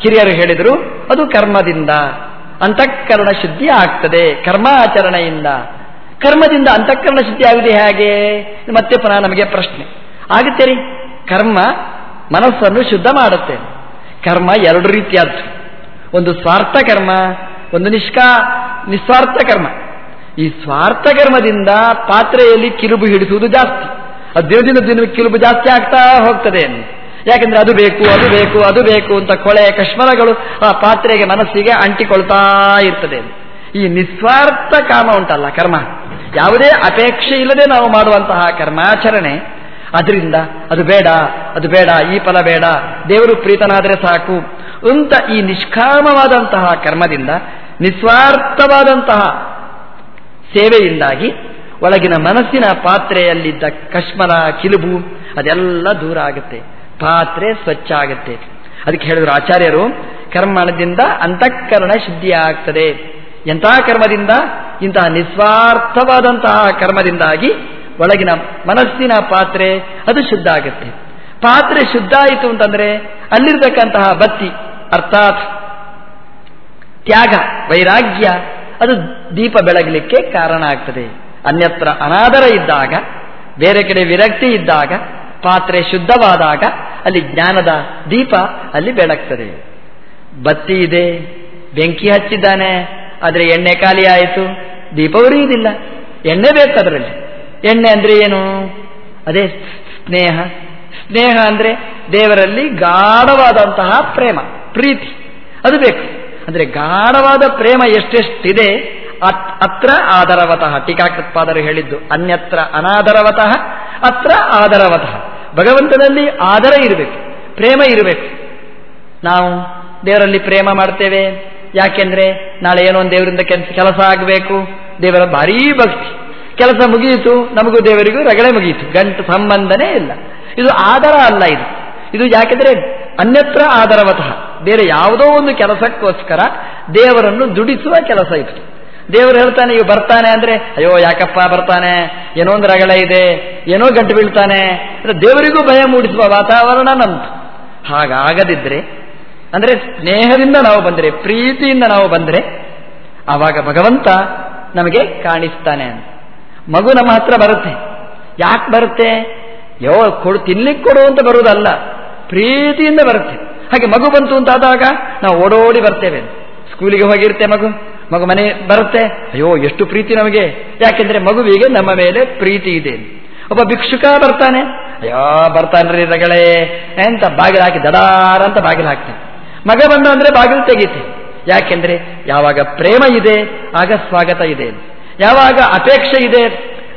ಹಿರಿಯರು ಹೇಳಿದರು, ಅದು ಕರ್ಮದಿಂದ. ಅಂತಃಕರಣ ಶುದ್ಧಿ ಆಗ್ತದೆ ಕರ್ಮಾಚರಣೆಯಿಂದ ಕರ್ಮದಿಂದ ಅಂತಃಕರಣ ಶುದ್ಧಿ ಆಗುವುದು ಹೇಗೆ? ಮತ್ತೆ ಪುನಃ ನಮಗೆ ಪ್ರಶ್ನೆ. ಆಗುತ್ತೆ ರೀ ಕರ್ಮ ಮನಸ್ಸನ್ನು ಶುದ್ಧ ಮಾಡುತ್ತೆ. ಕರ್ಮ ಎರಡು ರೀತಿಯಾದ್ದು. ಒಂದು ಸ್ವಾರ್ಥ ಕರ್ಮ, ಒಂದು ನಿಷ್ಕಾ, ನಿಸ್ವಾರ್ಥ ಕರ್ಮ. ಈ ಸ್ವಾರ್ಥ ಕರ್ಮದಿಂದ ಪಾತ್ರೆಯಲ್ಲಿ ಕಿರುಬು ಹಿಡಿಸುವುದು ಜಾಸ್ತಿ. ಅದು ದಿನದಿಂದ ದಿನ ಕಿರುಬು ಜಾಸ್ತಿ ಆಗ್ತಾ ಹೋಗ್ತದೆ. ಯಾಕಂದ್ರೆ ಅದು ಬೇಕು ಅದು ಬೇಕು ಅದು ಬೇಕು ಅಂತ ಕೊಳೆ ಕಶ್ಮರಗಳು ಆ ಪಾತ್ರೆಗೆ ಮನಸ್ಸಿಗೆ ಅಂಟಿಕೊಳ್ತಾ ಇರ್ತದೆ. ಈ ನಿಸ್ವಾರ್ಥ ಕಾಮ ಉಂಟಲ್ಲ ಕರ್ಮ. ಯಾವುದೇ ಅಪೇಕ್ಷೆ ಇಲ್ಲದೆ ನಾವು ಮಾಡುವಂತಹ ಕರ್ಮಾಚರಣೆ. ಅದರಿಂದ ಅದು ಬೇಡ ಅದು ಬೇಡ, ಈ ಫಲ ಬೇಡ, ದೇವರು ಪ್ರೀತನಾದರೆ ಸಾಕು ಅಂತ ಈ ನಿಷ್ಕಾಮವಾದಂತಹ ಕರ್ಮದಿಂದ, ನಿಸ್ವಾರ್ಥವಾದಂತಹ ಸೇವೆಯಿಂದಾಗಿ ಒಳಗಿನ ಮನಸ್ಸಿನ ಪಾತ್ರೆಯಲ್ಲಿದ್ದ ಕಶ್ಮಲ ಕಿಲುಬು ಅದೆಲ್ಲ ದೂರ ಆಗುತ್ತೆ. ಪಾತ್ರೆ ಸ್ವಚ್ಛ ಆಗುತ್ತೆ. ಅದಕ್ಕೆ ಹೇಳಿದ್ರು ಆಚಾರ್ಯರು, ಕರ್ಮಣದಿಂದ ಅಂತಃಕರಣ ಶುದ್ಧಿ ಆಗ್ತದೆ ಎಂತಹ ಕರ್ಮದಿಂದ? ಇಂತಹ ನಿಸ್ವಾರ್ಥವಾದಂತಹ ಕರ್ಮದಿಂದಾಗಿ ಒಳಗಿನ ಮನಸ್ಸಿನ ಪಾತ್ರೆ, ಅದು ಶುದ್ಧ ಆಗುತ್ತೆ. ಪಾತ್ರೆ ಶುದ್ಧ ಆಯಿತು ಅಂತಂದ್ರೆ ಅಲ್ಲಿರ್ತಕ್ಕಂತಹ ಬತ್ತಿ, ಅರ್ಥಾತ್ ತ್ಯಾಗ, ವೈರಾಗ್ಯ, ಅದು ದೀಪ ಬೆಳಗಲಿಕ್ಕೆ ಕಾರಣ ಆಗ್ತದೆ. ಅನ್ಯತ್ರ ಅನಾದರ ಇದ್ದಾಗ, ಬೇರೆ ಕಡೆ ವಿರಕ್ತಿ ಇದ್ದಾಗ ಪಾತ್ರೆ ಶುದ್ಧವಾದಾಗ ಅಲ್ಲಿ ಜ್ಞಾನದ ದೀಪ ಅಲ್ಲಿ ಬೆಳಗ್ತದೆ. ಬತ್ತಿ ಇದೆ, ಬೆಂಕಿ ಹಚ್ಚಿದ್ದಾನೆ, ಆದರೆ ಎಣ್ಣೆ ಖಾಲಿ ಆಯಿತು, ದೀಪ ಉರಿಯುವುದಿಲ್ಲ. ಎಣ್ಣೆ ಬೇಕು ಅದರಲ್ಲಿ. ಎಣ್ಣೆ ಅಂದರೆ ಏನು? ಅದೇ ಸ್ನೇಹ. ಸ್ನೇಹ ಅಂದರೆ ದೇವರಲ್ಲಿ ಗಾಢವಾದಂತಹ ಪ್ರೇಮ, ಪ್ರೀತಿ. ಅದು ಬೇಕು. ಅಂದರೆ ಗಾಢವಾದ ಪ್ರೇಮ ಎಷ್ಟೆಷ್ಟಿದೆ ಅತ್ರ ಆದರವತಃ. ಟೀಕಾಕೃತ್ಪಾದರು ಹೇಳಿದ್ದು, ಅನ್ಯತ್ರ ಅನಾದರವತಃ, ಅತ್ರ ಆದರವತಃ. ಭಗವಂತನಲ್ಲಿ ಆದರ ಇರಬೇಕು, ಪ್ರೇಮ ಇರಬೇಕು. ನಾವು ದೇವರಲ್ಲಿ ಪ್ರೇಮ ಮಾಡ್ತೇವೆ. ಯಾಕೆಂದ್ರೆ ನಾಳೆ ಏನೋ ಒಂದು ದೇವರಿಂದ ಕೆಲಸ ಕೆಲಸ ಆಗಬೇಕು. ದೇವರ ಭಾರೀ ಭಕ್ತಿ. ಕೆಲಸ ಮುಗಿಯಿತು, ನಮಗೂ ದೇವರಿಗೂ ರಗಳೆ ಮುಗಿಯಿತು. ಗಂಟು ಸಂಬಂಧನೇ ಇಲ್ಲ. ಇದು ಆದರ ಅಲ್ಲ ಇದು. ಇದು ಯಾಕೆಂದ್ರೆ ಅನ್ಯತ್ರ ಆದರವತಃ. ಬೇರೆ ಯಾವುದೋ ಒಂದು ಕೆಲಸಕ್ಕೋಸ್ಕರ ದೇವರನ್ನು ದುಡಿಸುವ ಕೆಲಸ ಇದು ದೇವರು ಹೇಳ್ತಾನೆ ಇವು ಬರ್ತಾನೆ ಅಂದ್ರೆ, ಅಯ್ಯೋ, ಯಾಕಪ್ಪ ಬರ್ತಾನೆ? ಏನೋ ಒಂದು ರಗಳ ಇದೆ, ಏನೋ ಗಂಟು ಬೀಳ್ತಾನೆ. ದೇವರಿಗೂ ಭಯ ಮೂಡಿಸುವ ವಾತಾವರಣ ನಮ್ದು. ಹಾಗಾಗದಿದ್ರೆ, ಅಂದ್ರೆ ಸ್ನೇಹದಿಂದ ನಾವು ಬಂದರೆ, ಪ್ರೀತಿಯಿಂದ ನಾವು ಬಂದರೆ, ಆವಾಗ ಭಗವಂತ ನಮಗೆ ಕಾಣಿಸ್ತಾನೆ ಅಂತ. ಮಗು ನಮ್ಮ ಹತ್ರ ಬರುತ್ತೆ. ಯಾಕೆ ಬರುತ್ತೆ? ಯೋ, ಕೊಡು ತಿನ್ಲಿಕ್ಕೆ ಕೊಡು ಅಂತ ಬರುವುದಲ್ಲ. ಪ್ರೀತಿಯಿಂದ ಬರುತ್ತೆ. ಹಾಗೆ ಮಗು ಬಂತು ಅಂತಾದಾಗ ನಾವು ಓಡೋಡಿ ಬರ್ತೇವೆ. ಸ್ಕೂಲಿಗೆ ಹೋಗಿರುತ್ತೆ ಮಗು. ಮಗು ಮನೆ ಬರುತ್ತೆ? ಅಯ್ಯೋ, ಎಷ್ಟು ಪ್ರೀತಿ ನಮಗೆ. ಯಾಕೆಂದ್ರೆ ಮಗುವಿಗೆ ನಮ್ಮ ಮೇಲೆ ಪ್ರೀತಿ ಇದೆ. ಒಬ್ಬ ಭಿಕ್ಷುಕ ಬರ್ತಾನೆ. ಅಯ್ಯೋ, ಬರ್ತಾನ್ರಿ ರಗಳೇ ಅಂತ ಬಾಗಿಲು ಹಾಕಿ, ದಡಾರ ಅಂತ ಬಾಗಿಲು ಹಾಕ್ತಾನೆ. ಮಗ ಬಂದ ಅಂದ್ರೆ ಬಾಗಿಲು ತೆಗೀತೆ. ಯಾಕೆಂದ್ರೆ ಯಾವಾಗ ಪ್ರೇಮ ಇದೆ, ಆಗ ಸ್ವಾಗತ ಇದೆ. ಯಾವಾಗ ಅಪೇಕ್ಷೆ ಇದೆ,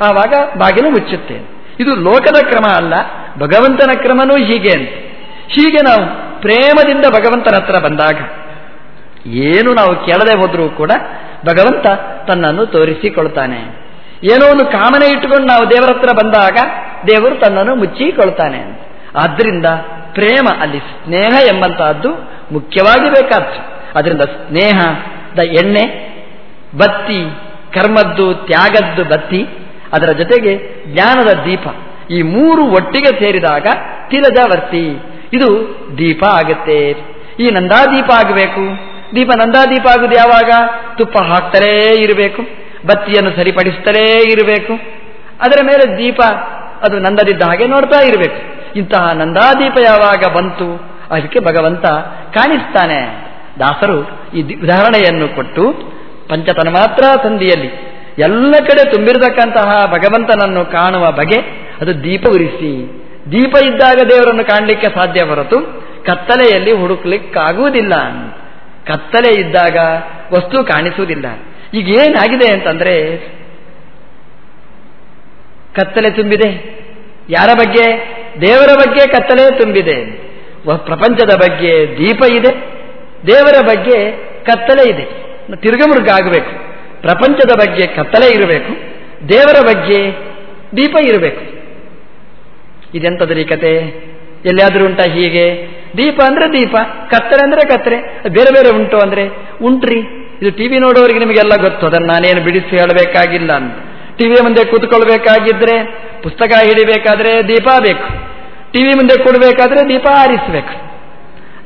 ಆವಾಗ ಬಾಗಿಲು ಮುಚ್ಚುತ್ತೆ. ಇದು ಲೋಕದ ಕ್ರಮ ಅಲ್ಲ, ಭಗವಂತನ ಕ್ರಮನೂ ಹೀಗೆ ಅಂತ. ಹೀಗೆ ನಾವು ಪ್ರೇಮದಿಂದ ಭಗವಂತನ ಹತ್ರ ಬಂದಾಗ ಏನು ನಾವು ಕೇಳದೆ ಹೋದರೂ ಕೂಡ ಭಗವಂತ ತನ್ನನ್ನು ತೋರಿಸಿಕೊಳ್ತಾನೆ. ಏನೋ ಒಂದು ಕಾಮನೆ ಇಟ್ಟುಕೊಂಡು ನಾವು ದೇವರ ಹತ್ರ ಬಂದಾಗ ದೇವರು ತನ್ನನ್ನು ಮುಚ್ಚಿಕೊಳ್ತಾನೆ. ಆದ್ದರಿಂದ ಪ್ರೇಮ ಅಲ್ಲಿ ಸ್ನೇಹ ಎಂಬಂತಹದ್ದು ಮುಖ್ಯವಾಗಿ ಬೇಕಾದ್ದು ಅದರಿಂದ ಸ್ನೇಹ ದ ಎಣ್ಣೆ, ಬತ್ತಿ, ಕರ್ಮದ್ದು, ತ್ಯಾಗದ್ದು ಬತ್ತಿ, ಅದರ ಜೊತೆಗೆ ಜ್ಞಾನದ ದೀಪ, ಈ ಮೂರು ಒಟ್ಟಿಗೆ ಸೇರಿದಾಗ ತಿಲಜವರ್ತಿ. ಇದು ದೀಪ ಆಗುತ್ತೆ. ಈ ನಂದಾದೀಪ ಆಗಬೇಕು. ದೀಪ ನಂದಾದೀಪ ಆಗುದು ಯಾವಾಗ? ತುಪ್ಪ ಹಾಕ್ತಲೇ ಇರಬೇಕು, ಬತ್ತಿಯನ್ನು ಸರಿಪಡಿಸ್ತಲೇ ಇರಬೇಕು. ಅದರ ಮೇಲೆ ದೀಪ, ಅದು ನಂದದಿದ್ದ ಹಾಗೆ ನೋಡ್ತಾ ಇರಬೇಕು. ಇಂತಹ ನಂದಾದೀಪ ಯಾವಾಗ ಬಂತು? ಅದಕ್ಕೆ ಭಗವಂತ ಕಾಣಿಸ್ತಾನೆ. ದಾಸರು ಈ ಉದಾಹರಣೆಯನ್ನು ಕೊಟ್ಟು ಪಂಚತನ ಮಾತ್ರ ಸಂಧಿಯಲ್ಲಿ ಎಲ್ಲ ಕಡೆ ತುಂಬಿರತಕ್ಕಂತಹ ಭಗವಂತನನ್ನು ಕಾಣುವ ಬಗೆ ಅದು ದೀಪ ಉರಿಸಿ. ದೀಪ ಇದ್ದಾಗ ದೇವರನ್ನು ಕಾಣಲಿಕ್ಕೆ ಸಾಧ್ಯ ಹೊರತು ಕತ್ತಲೆಯಲ್ಲಿ ಹುಡುಕ್ಲಿಕ್ಕಾಗುವುದಿಲ್ಲ. ಕತ್ತಲೆ ಇದ್ದಾಗ ವಸ್ತು ಕಾಣಿಸುವುದಿಲ್ಲ. ಈಗ ಏನಾಗಿದೆ ಅಂತಂದ್ರೆ, ಕತ್ತಲೆ ತುಂಬಿದೆ. ಯಾರ ಬಗ್ಗೆ? ದೇವರ ಬಗ್ಗೆ ಕತ್ತಲೆ ತುಂಬಿದೆ. ಪ್ರಪಂಚದ ಬಗ್ಗೆ ದೀಪ ಇದೆ. ದೇವರ ಬಗ್ಗೆ ಕತ್ತಲೆ ಇದೆ. ತಿರುಗಮುರುಗ ಆಗಬೇಕು. ಪ್ರಪಂಚದ ಬಗ್ಗೆ ಕತ್ತಲೆ ಇರಬೇಕು. ದೇವರ ಬಗ್ಗೆ ದೀಪ ಇರಬೇಕು. ಇದೆಂತದ್ರಿ ಕತೆ? ಎಲ್ಲಿಯಾದರೂ ಉಂಟಾ ಹೀಗೆ? ದೀಪ ಅಂದರೆ ದೀಪ ಕತ್ತರೆ ಅಂದ್ರೆ ಕತ್ತರೆ ಬೇರೆ ಬೇರೆ ಉಂಟು ಅಂದ್ರೆ ಉಂಟ್ರಿ. ಇದು ಟಿವಿ ನೋಡೋರಿಗೆ ನಿಮಗೆಲ್ಲ ಗೊತ್ತು, ಅದನ್ನು ನಾನೇನು ಬಿಡಿಸಿ ಹೇಳಬೇಕಾಗಿಲ್ಲ ಅಂತ. ಟಿವಿಯ ಮುಂದೆ ಕೂತ್ಕೊಳ್ಬೇಕಾಗಿದ್ದರೆ ಪುಸ್ತಕ ಹಿಡಿಬೇಕಾದ್ರೆ ದೀಪ ಬೇಕು. ಟಿ ವಿ ಮುಂದೆ ಕೊಡಬೇಕಾದ್ರೆ ದೀಪ ಆರಿಸಬೇಕು.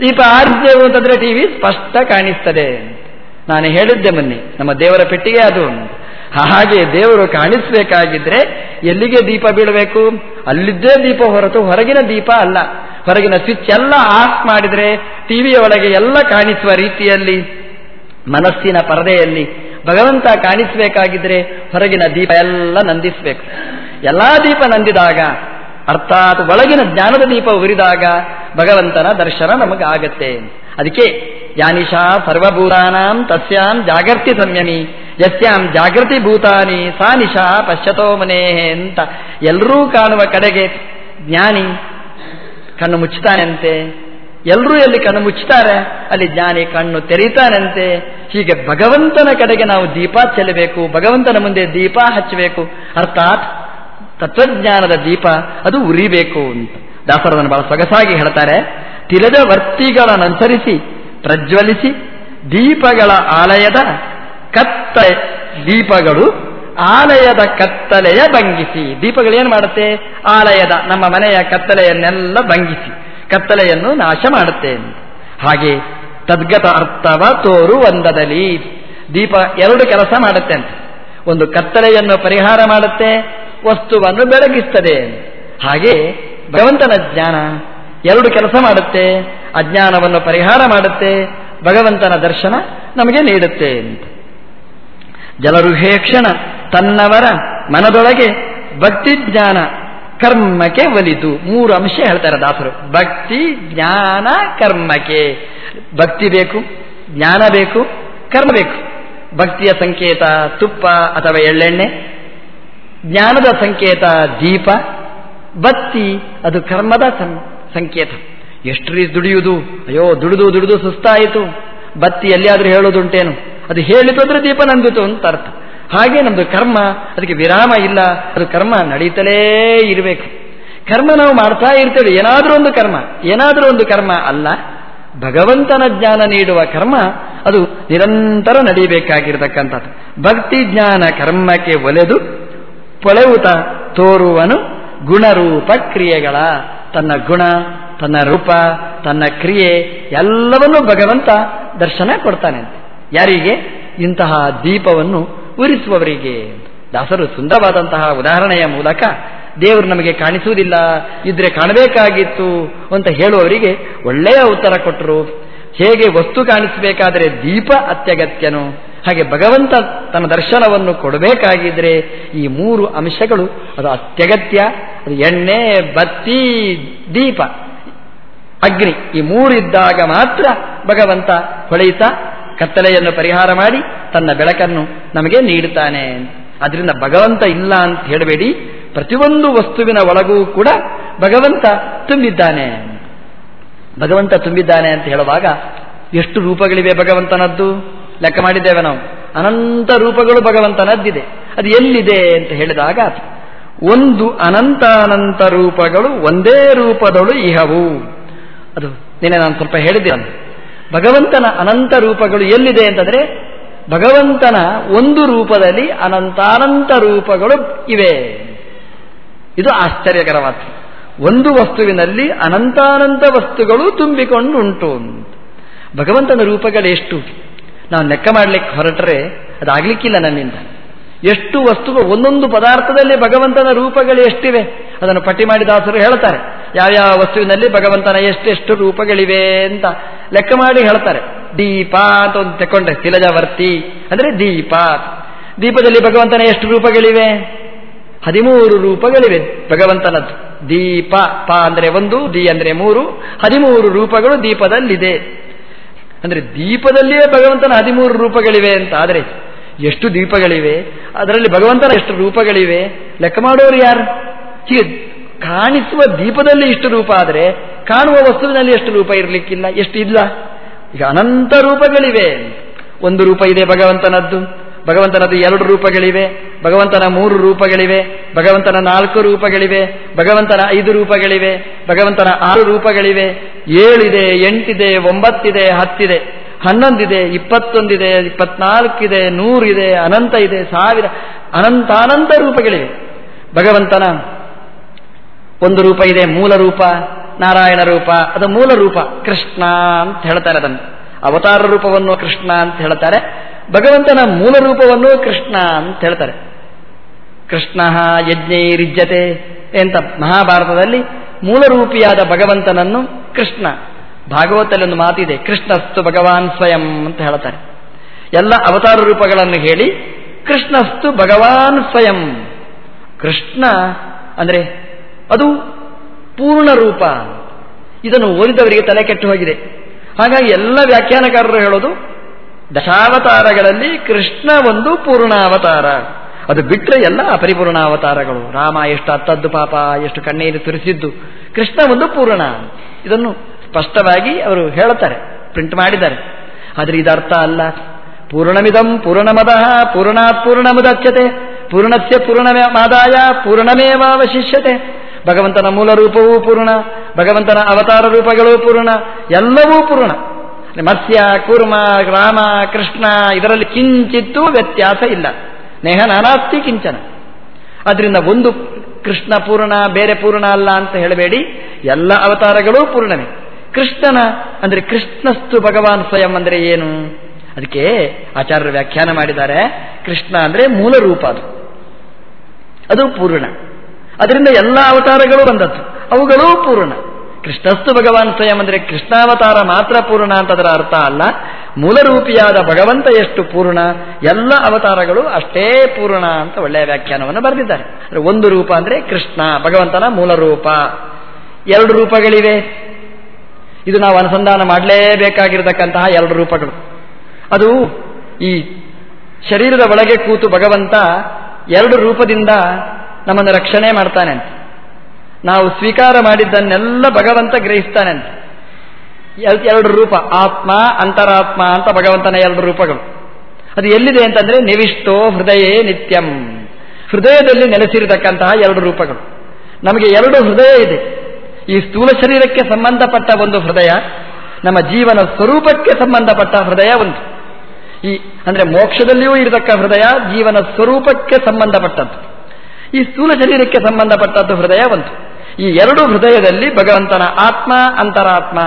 ದೀಪ ಆರಿಸೇವು ಅಂತಂದ್ರೆ ಟಿವಿ ಸ್ಪಷ್ಟ ಕಾಣಿಸ್ತದೆ ನಾನು ಹೇಳಿದ್ದೆ ಮೊನ್ನೆ, ನಮ್ಮ ದೇವರ ಪೆಟ್ಟಿಗೆ ಅದು ಹಾಗೆ ದೇವರು ಕಾಣಿಸಬೇಕಾಗಿದ್ರೆ ಎಲ್ಲಿಗೆ ದೀಪ ಬೀಳಬೇಕು? ಅಲ್ಲಿದ್ದೇ ದೀಪ ಹೊರತು ಹೊರಗಿನ ದೀಪ ಅಲ್ಲ. ಹೊರಗಿನ ಸ್ವಿಚ್ ಎಲ್ಲ ಆಫ್ ಮಾಡಿದರೆ ಟಿವಿಯ ಒಳಗೆ ಎಲ್ಲ ಕಾಣಿಸುವ ರೀತಿಯಲ್ಲಿ, ಮನಸ್ಸಿನ ಪರದೆಯಲ್ಲಿ ಭಗವಂತ ಕಾಣಿಸಬೇಕಾಗಿದ್ರೆ ಹೊರಗಿನ ದೀಪ ಎಲ್ಲ ನಂದಿಸಬೇಕು. ಎಲ್ಲಾ ದೀಪ ನಂದಿದಾಗ, ಅರ್ಥಾತ್ ಒಳಗಿನ ಜ್ಞಾನದ ದೀಪ ಉರಿದಾಗ ಭಗವಂತನ ದರ್ಶನ ನಮಗೆ ನಮಗಾಗತ್ತೆ. ಅದಕ್ಕೆ, ಯಾನಿಶಾ ಸರ್ವಭೂತಾನಾಂ ತಸ್ಯಾಂ ಜಾಗರ್ತಿ ಸಂಯಮಿ, ಯಸ್ಯಾಂ ಜಾಗೃತಿ ಭೂತಾನಿ ಸಾ ನಿಶಾ ಪಶ್ಯತೋ ಮನೇ ಅಂತ ಎಲ್ಲರೂ ಕಾಣುವ ಕಡೆಗೆ ಜ್ಞಾನಿ ಕಣ್ಣು ಮುಚ್ಚುತ್ತಾನಂತೆ? ಎಲ್ಲರೂ ಎಲ್ಲಿ ಕಣ್ಣು ಮುಚ್ಚುತ್ತಾರೆ? ಅಲ್ಲಿ ಜ್ಞಾನಿ ಕಣ್ಣು ತೆರೀತಾನಂತೆ. ಹೀಗೆ ಭಗವಂತನ ಕಡೆಗೆ ನಾವು ದೀಪ ಚೆಲ್ಲಬೇಕು, ಭಗವಂತನ ಮುಂದೆ ದೀಪ ಹಚ್ಚಬೇಕು. ಅರ್ಥಾತ್ ತತ್ವಜ್ಞಾನದ ದೀಪ, ಅದು ಉರಿಬೇಕು ಅಂತ. ದಾಸರದನ್ನು ಬಹಳ ಸೊಗಸಾಗಿ ಹೇಳ್ತಾರೆ ತಿಲದ ವರ್ತಿಗಳನ್ನನುಸರಿಸಿ, ಪ್ರಜ್ವಲಿಸಿ, ದೀಪಗಳ ಆಲಯದ ಕತ್ತ ದೀಪಗಳು ಆಲಯದ ಕತ್ತಲೆಯ ಭಂಗಿಸಿ. ದೀಪಗಳೇನು ಮಾಡುತ್ತೆ? ಆಲಯದ ನಮ್ಮ ಮನೆಯ ಕತ್ತಲೆಯನ್ನೆಲ್ಲ ಭಂಗಿಸಿ. ಕತ್ತಲೆಯನ್ನು ನಾಶ ಮಾಡುತ್ತೆ. ಹಾಗೆ ತದ್ಗತ ಅರ್ಥವ ತೋರು ಒಂದದಲ್ಲಿ. ದೀಪ ಎರಡು ಕೆಲಸ ಮಾಡುತ್ತೆ ಅಂತ. ಒಂದು ಕತ್ತಲೆಯನ್ನು ಪರಿಹಾರ ಮಾಡುತ್ತೆ, ವಸ್ತುವನ್ನು ಬೆಳಗಿಸ್ತದೆ. ಹಾಗೆ ಭಗವಂತನ ಜ್ಞಾನ ಎರಡು ಕೆಲಸ ಮಾಡುತ್ತೆ, ಅಜ್ಞಾನವನ್ನು ಪರಿಹಾರ ಮಾಡುತ್ತೆ, ಭಗವಂತನ ದರ್ಶನ ನಮಗೆ ನೀಡುತ್ತೆ ಅಂತ. ಜಲರುಹೇಕ್ಷಣ ತನ್ನವರ ಮನದೊಳಗೆ ಭಕ್ತಿ ಜ್ಞಾನ ಕರ್ಮಕ್ಕೆ ಒಲಿತು ಮೂರು ಅಂಶ ಹೇಳ್ತಾರೆ ದಾಸರು ಭಕ್ತಿ ಜ್ಞಾನ ಕರ್ಮಕ್ಕೆ. ಭಕ್ತಿ ಬೇಕು, ಜ್ಞಾನ ಬೇಕು, ಕರ್ಮ ಬೇಕು. ಭಕ್ತಿಯ ಸಂಕೇತ ತುಪ್ಪ ಅಥವಾ ಎಳ್ಳೆಣ್ಣೆ, ಜ್ಞಾನದ ಸಂಕೇತ ದೀಪ ಬತ್ತಿ ಅದು ಕರ್ಮದ ಸಂಕೇತ. ಎಷ್ಟು ರೀತಿ ದುಡಿಯುವುದು ಅಯ್ಯೋ ದುಡಿದು ದುಡಿದು ಸುಸ್ತಾಯಿತು. ಬತ್ತಿ ಎಲ್ಲಿಯಾದ್ರೂ ಹೇಳೋದುಂಟೇನು ಅದು ಹೇಳಿತು ಅಂದ್ರೆ ದೀಪ ನಂದಿತು ಅಂತ ಅರ್ಥ. ಹಾಗೆ ನಮ್ದು ಕರ್ಮ, ಅದಕ್ಕೆ ವಿರಾಮ ಇಲ್ಲ, ಅದು ಕರ್ಮ ನಡೀತಲೇ ಇರಬೇಕು. ಕರ್ಮ ನಾವು ಮಾಡ್ತಾ ಇರ್ತೇವೆ, ಏನಾದರೂ ಒಂದು ಕರ್ಮ. ಏನಾದರೂ ಒಂದು ಕರ್ಮ ಅಲ್ಲ, ಭಗವಂತನ ಜ್ಞಾನ ನೀಡುವ ಕರ್ಮ, ಅದು ನಿರಂತರ ನಡೀಬೇಕಾಗಿರತಕ್ಕಂಥದ್ದು. ಭಕ್ತಿ ಜ್ಞಾನ ಕರ್ಮಕ್ಕೆ ಒಲೆದು, ಪೊಳೆವುತ ತೋರುವನು ಗುಣರೂಪ ಕ್ರಿಯೆಗಳ. ತನ್ನ ಗುಣ, ತನ್ನ ರೂಪ, ತನ್ನ ಕ್ರಿಯೆ, ಎಲ್ಲವನ್ನೂ ಭಗವಂತ ದರ್ಶನ ಕೊಡ್ತಾನೆ. ಯಾರಿಗೆ? ಇಂತಹ ದೀಪವನ್ನು ಉರಿಸುವವರಿಗೆ ದಾಸರು ಸುಂದರವಾದಂತಹ ಉದಾಹರಣೆಯ ಮೂಲಕ ದೇವರು ನಮಗೆ ಕಾಣಿಸುವುದಿಲ್ಲ, ಇದ್ರೆ ಕಾಣಬೇಕಾಗಿತ್ತು ಅಂತ ಹೇಳುವವರಿಗೆ ಒಳ್ಳೆಯ ಉತ್ತರ ಕೊಟ್ಟರು. ಹೇಗೆ ವಸ್ತು ಕಾಣಿಸಬೇಕಾದರೆ ದೀಪ ಅತ್ಯಗತ್ಯನು. ಹಾಗೆ ಭಗವಂತ ತನ್ನ ದರ್ಶನವನ್ನು ಕೊಡಬೇಕಾಗಿದ್ರೆ ಈ ಮೂರು ಅಂಶಗಳು, ಅದು ಅತ್ಯಗತ್ಯ, ಅದು ಎಣ್ಣೆ, ಬತ್ತಿ, ದೀಪ, ಅಗ್ನಿ, ಈ ಮೂರಿದ್ದಾಗ ಮಾತ್ರ ಭಗವಂತ ಹೊಳೆಯುತ್ತಾ ಕತ್ತಲೆಯನ್ನು ಪರಿಹಾರ ಮಾಡಿ ತನ್ನ ಬೆಳಕನ್ನು ನಮಗೆ ನೀಡುತ್ತಾನೆ. ಅದರಿಂದ ಭಗವಂತ ಇಲ್ಲ ಅಂತ ಹೇಳಬೇಡಿ. ಪ್ರತಿಯೊಂದು ವಸ್ತುವಿನ ಒಳಗೂ ಕೂಡ ಭಗವಂತ ತುಂಬಿದ್ದಾನೆ. ಭಗವಂತ ತುಂಬಿದ್ದಾನೆ ಅಂತ ಹೇಳುವಾಗ ಎಷ್ಟು ರೂಪಗಳಿವೆ ಭಗವಂತನದ್ದು? ಲೆಕ್ಕ ಮಾಡಿದ್ದೇವೆ ನಾವು. ಅನಂತ ರೂಪಗಳು ಭಗವಂತನದ್ದಿದೆ. ಅದು ಎಲ್ಲಿದೆ ಅಂತ ಹೇಳಿದಾಗ ಒಂದು ಅನಂತ ಅನಂತ ರೂಪಗಳು ಒಂದೇ ರೂಪದಳು ಇಹವು. ಅದು ನಿನ್ನೆ ನಾನು ಸ್ವಲ್ಪ ಹೇಳಿದ್ದೆ ಭಗವಂತನ ಅನಂತ ರೂಪಗಳು ಎಲ್ಲಿದೆ ಅಂತಂದ್ರೆ ಭಗವಂತನ ಒಂದು ರೂಪದಲ್ಲಿ ಅನಂತಾನಂತ ರೂಪಗಳು ಇವೆ. ಇದು ಆಶ್ಚರ್ಯಕರವಾದ ಒಂದು ವಸ್ತುವಿನಲ್ಲಿ ಅನಂತಾನಂತ ವಸ್ತುಗಳು ತುಂಬಿಕೊಂಡುಂಟು ಭಗವಂತನ ರೂಪಗಳೆಷ್ಟು ನಾವು ಲೆಕ್ಕ ಮಾಡಲಿಕ್ಕೆ ಹೊರಟರೆ ಅದಾಗಲಿಕ್ಕಿಲ್ಲ ನನ್ನಿಂದ. ಎಷ್ಟು ವಸ್ತುಗಳು ಒಂದೊಂದು ಪದಾರ್ಥದಲ್ಲಿ ಭಗವಂತನ ರೂಪಗಳು ಎಷ್ಟಿವೆ? ಅದನ್ನು ಪಟ್ಟಿ ಮಾಡಿದಾಸರು ಹೇಳ್ತಾರೆ. ಯಾವ್ಯಾವ ವಸ್ತುವಿನಲ್ಲಿ ಭಗವಂತನ ಎಷ್ಟೆಷ್ಟು ರೂಪಗಳಿವೆ ಅಂತ ಲೆಕ್ಕ ಮಾಡಿ ಹೇಳ್ತಾರೆ. ದೀಪ ಅಂತ ಒಂದು ತಕೊಂಡ್ರೆ ತಿಲಜವರ್ತಿ ಅಂದರೆ ದೀಪ. ದೀಪದಲ್ಲಿ ಭಗವಂತನ ಎಷ್ಟು ರೂಪಗಳಿವೆ? ಹದಿಮೂರು ರೂಪಗಳಿವೆ. ಭಗವಂತನದ್ದು ದೀಪ, ಪ ಅಂದರೆ ಒಂದು, ದಿ ಅಂದರೆ ಮೂರು, ಹದಿಮೂರು ರೂಪಗಳು ದೀಪದಲ್ಲಿದೆ. ಅಂದರೆ ದೀಪದಲ್ಲಿಯೇ ಭಗವಂತನ ಹದಿಮೂರು ರೂಪಗಳಿವೆ ಅಂತ. ಆದರೆ ಎಷ್ಟು ದೀಪಗಳಿವೆ? ಅದರಲ್ಲಿ ಭಗವಂತನ ಎಷ್ಟು ರೂಪಗಳಿವೆ? ಲೆಕ್ಕ ಮಾಡೋರು ಯಾರು? ಹೀಗೆ ಕಾಣಿಸುವ ದೀಪದಲ್ಲಿ ಇಷ್ಟು ರೂಪ ಆದರೆ, ಕಾಣುವ ವಸ್ತುವಿನಲ್ಲಿ ಎಷ್ಟು ರೂಪ ಇರಲಿಕ್ಕಿಲ್ಲ ಎಷ್ಟು ಇಲ್ಲ ಈಗ ಅನಂತ ರೂಪಗಳಿವೆ. ಒಂದು ರೂಪ ಇದೆ ಭಗವಂತನದ್ದು ಭಗವಂತನದ್ದು ಎರಡು ರೂಪಗಳಿವೆ, ಭಗವಂತನ ಮೂರು ರೂಪಗಳಿವೆ, ಭಗವಂತನ ನಾಲ್ಕು ರೂಪಗಳಿವೆ, ಭಗವಂತನ ಐದು ರೂಪಗಳಿವೆ, ಭಗವಂತನ ಆರು ರೂಪಗಳಿವೆ, ಏಳಿದೆ, ಎಂಟಿದೆ, ಒಂಬತ್ತಿದೆ, ಹತ್ತಿದೆ, ಹನ್ನೊಂದಿದೆ, ಇಪ್ಪತ್ತೊಂದಿದೆ, ಇಪ್ಪತ್ನಾಲ್ಕಿದೆ, ನೂರಿದೆ, ಅನಂತ ಇದೆ, ಸಾವಿರ, ಅನಂತಾನಂತ ರೂಪಗಳಿವೆ. ಭಗವಂತನ ಒಂದು ರೂಪ ಇದೆ, ಮೂಲ ರೂಪ, ನಾರಾಯಣ ರೂಪ, ಅದು ಮೂಲ ರೂಪ, ಕೃಷ್ಣ ಅಂತ ಹೇಳ್ತಾರೆ ಅದನ್ನು. ಅವತಾರ ರೂಪವನ್ನು ಕೃಷ್ಣ ಅಂತ ಹೇಳ್ತಾರೆ, ಭಗವಂತನ ಮೂಲ ರೂಪವನ್ನು ಕೃಷ್ಣ ಅಂತ ಹೇಳ್ತಾರೆ. ಕೃಷ್ಣ ಯಜ್ಞೈರಿಜ್ಯತೆ ಅಂತ ಮಹಾಭಾರತದಲ್ಲಿ ಮೂಲರೂಪಿಯಾದ ಭಗವಂತನನ್ನು ಕೃಷ್ಣ, ಭಾಗವತದಲ್ಲಿ ಒಂದು ಮಾತಿದೆ ಕೃಷ್ಣಸ್ತು ಭಗವಾನ್ ಸ್ವಯಂ ಅಂತ ಹೇಳ್ತಾರೆ. ಎಲ್ಲ ಅವತಾರ ರೂಪಗಳನ್ನು ಹೇಳಿ, ಕೃಷ್ಣಸ್ತು ಭಗವಾನ್ ಸ್ವಯಂ. ಕೃಷ್ಣ ಅಂದರೆ ಅದು ಪೂರ್ಣ ರೂಪ. ಇದನ್ನು ಓದಿದವರಿಗೆ ತಲೆ ಕೆಟ್ಟು ಹೋಗಿದೆ. ಹಾಗಾಗಿ ಎಲ್ಲ ವ್ಯಾಖ್ಯಾನಕಾರರು ಹೇಳೋದು, ದಶಾವತಾರಗಳಲ್ಲಿ ಕೃಷ್ಣ ಒಂದು ಪೂರ್ಣಾವತಾರ. ಅದು ಬಿಟ್ಟರೆ ಎಲ್ಲ ಅಪರಿಪೂರ್ಣಾವತಾರಗಳು. ರಾಮ ಎಷ್ಟು ಅತ್ತದ್ದು ಪಾಪ, ಎಷ್ಟು ಕಣ್ಣೀರು ತುರಿಸಿದ್ದು ಕೃಷ್ಣ ಒಂದು ಪೂರ್ಣ. ಇದನ್ನು ಸ್ಪಷ್ಟವಾಗಿ ಅವರು ಹೇಳುತ್ತಾರೆ, ಪ್ರಿಂಟ್ ಮಾಡಿದ್ದಾರೆ. ಆದರೆ ಇದರ್ಥ ಅಲ್ಲ. ಪೂರ್ಣಮಿದಂ ಪೂರ್ಣಮದ ಪೂರ್ಣಾತ್ ಪೂರ್ಣಮುದಚ್ಯತೆ ಪೂರ್ಣಸ್ಯ ಪೂರ್ಣಮಾದಾಯ, ಪೂರ್ಣಮೇವಾವಶಿಷ್ಯತೆ. ಭಗವಂತನ ಮೂಲ ರೂಪವೂ ಪೂರ್ಣ, ಭಗವಂತನ ಅವತಾರ ರೂಪಗಳೂ ಪೂರ್ಣ, ಎಲ್ಲವೂ ಪೂರ್ಣ. ಮತ್ಸ್ಯ, ಕೂರ್ಮ, ರಾಮ, ಕೃಷ್ಣ, ಇದರಲ್ಲಿ ಕಿಂಚಿತ್ತೂ ವ್ಯತ್ಯಾಸ ಇಲ್ಲ. ನೇಹ ನಾನಾಸ್ತಿ ಕಿಂಚನ. ಅದರಿಂದ ಒಂದು ಕೃಷ್ಣ ಪೂರ್ಣ, ಬೇರೆ ಪೂರ್ಣ ಅಲ್ಲ ಅಂತ ಹೇಳಬೇಡಿ. ಎಲ್ಲ ಅವತಾರಗಳೂ ಪೂರ್ಣವೇ. ಕೃಷ್ಣನ, ಅಂದರೆ ಕೃಷ್ಣಸ್ತು ಭಗವಾನ್ ಸ್ವಯಂ ಅಂದರೆ ಏನು? ಅದಕ್ಕೆ ಆಚಾರ್ಯರು ವ್ಯಾಖ್ಯಾನ ಮಾಡಿದ್ದಾರೆ. ಕೃಷ್ಣ ಅಂದರೆ ಮೂಲ ರೂಪ ಅದು. ಅದು ಪೂರ್ಣ. ಅದರಿಂದ ಎಲ್ಲ ಅವತಾರಗಳು ಬಂದದ್ದು. ಅವುಗಳೂ ಪೂರ್ಣ. ಕೃಷ್ಣಸ್ತು ಭಗವಾನ್ ಸ್ವಯಂ ಅಂದರೆ ಕೃಷ್ಣಾವತಾರ ಮಾತ್ರ ಪೂರ್ಣ ಅಂತ ಅದರ ಅರ್ಥ ಅಲ್ಲ. ಮೂಲರೂಪಿಯಾದ ಭಗವಂತ ಎಷ್ಟು ಪೂರ್ಣ? ಎಲ್ಲ ಅವತಾರಗಳು ಅಷ್ಟೇ ಪೂರ್ಣ ಅಂತ ಒಳ್ಳೆಯ ವ್ಯಾಖ್ಯಾನವನ್ನು ಬರೆದಿದ್ದಾರೆ. ಒಂದು ರೂಪ ಅಂದರೆ ಕೃಷ್ಣ, ಭಗವಂತನ ಮೂಲ ರೂಪ. ಎರಡು ರೂಪಗಳಿವೆ. ಇದು ನಾವು ಅನುಸಂಧಾನ ಮಾಡಲೇಬೇಕಾಗಿರತಕ್ಕಂತಹ ಎರಡು ರೂಪಗಳು. ಅದು ಈ ಶರೀರದ ಒಳಗೆ ಕೂತು ಭಗವಂತ ಎರಡು ರೂಪದಿಂದ ನಮ್ಮನ್ನು ರಕ್ಷಣೆ ಮಾಡ್ತಾನೆ ಅಂತ ನಾವು ಸ್ವೀಕಾರ ಮಾಡಿದ್ದನ್ನೆಲ್ಲ ಭಗವಂತ ಗ್ರಹಿಸ್ತಾನೆ ಅಂತ ಎರಡು ರೂಪ, ಆತ್ಮ, ಅಂತರಾತ್ಮ ಅಂತ ಭಗವಂತನ ಎರಡು ರೂಪಗಳು. ಅದು ಎಲ್ಲಿದೆ ಅಂತಂದ್ರೆ ನಿವಿಷ್ಟೋ ಹೃದಯೇ ನಿತ್ಯಂ. ಹೃದಯದಲ್ಲಿ ನೆಲೆಸಿರತಕ್ಕಂತಹ ಎರಡು ರೂಪಗಳು. ನಮಗೆ ಎರಡು ಹೃದಯ ಇದೆ. ಈ ಸ್ಥೂಲ ಶರೀರಕ್ಕೆ ಸಂಬಂಧಪಟ್ಟ ಒಂದು ಹೃದಯ, ನಮ್ಮ ಜೀವನ ಸ್ವರೂಪಕ್ಕೆ ಸಂಬಂಧಪಟ್ಟ ಹೃದಯ ಒಂದು. ಈ ಅಂದ್ರೆ ಮೋಕ್ಷದಲ್ಲಿಯೂ ಇರತಕ್ಕ ಹೃದಯ, ಜೀವನ ಸ್ವರೂಪಕ್ಕೆ ಸಂಬಂಧಪಟ್ಟದ್ದು. ಈ ಸ್ಥೂಲ ಶರೀರಕ್ಕೆ ಸಂಬಂಧಪಟ್ಟದ್ದು ಹೃದಯ ಒಂದು. ಈ ಎರಡು ಹೃದಯದಲ್ಲಿ ಭಗವಂತನ ಆತ್ಮ, ಅಂತರಾತ್ಮ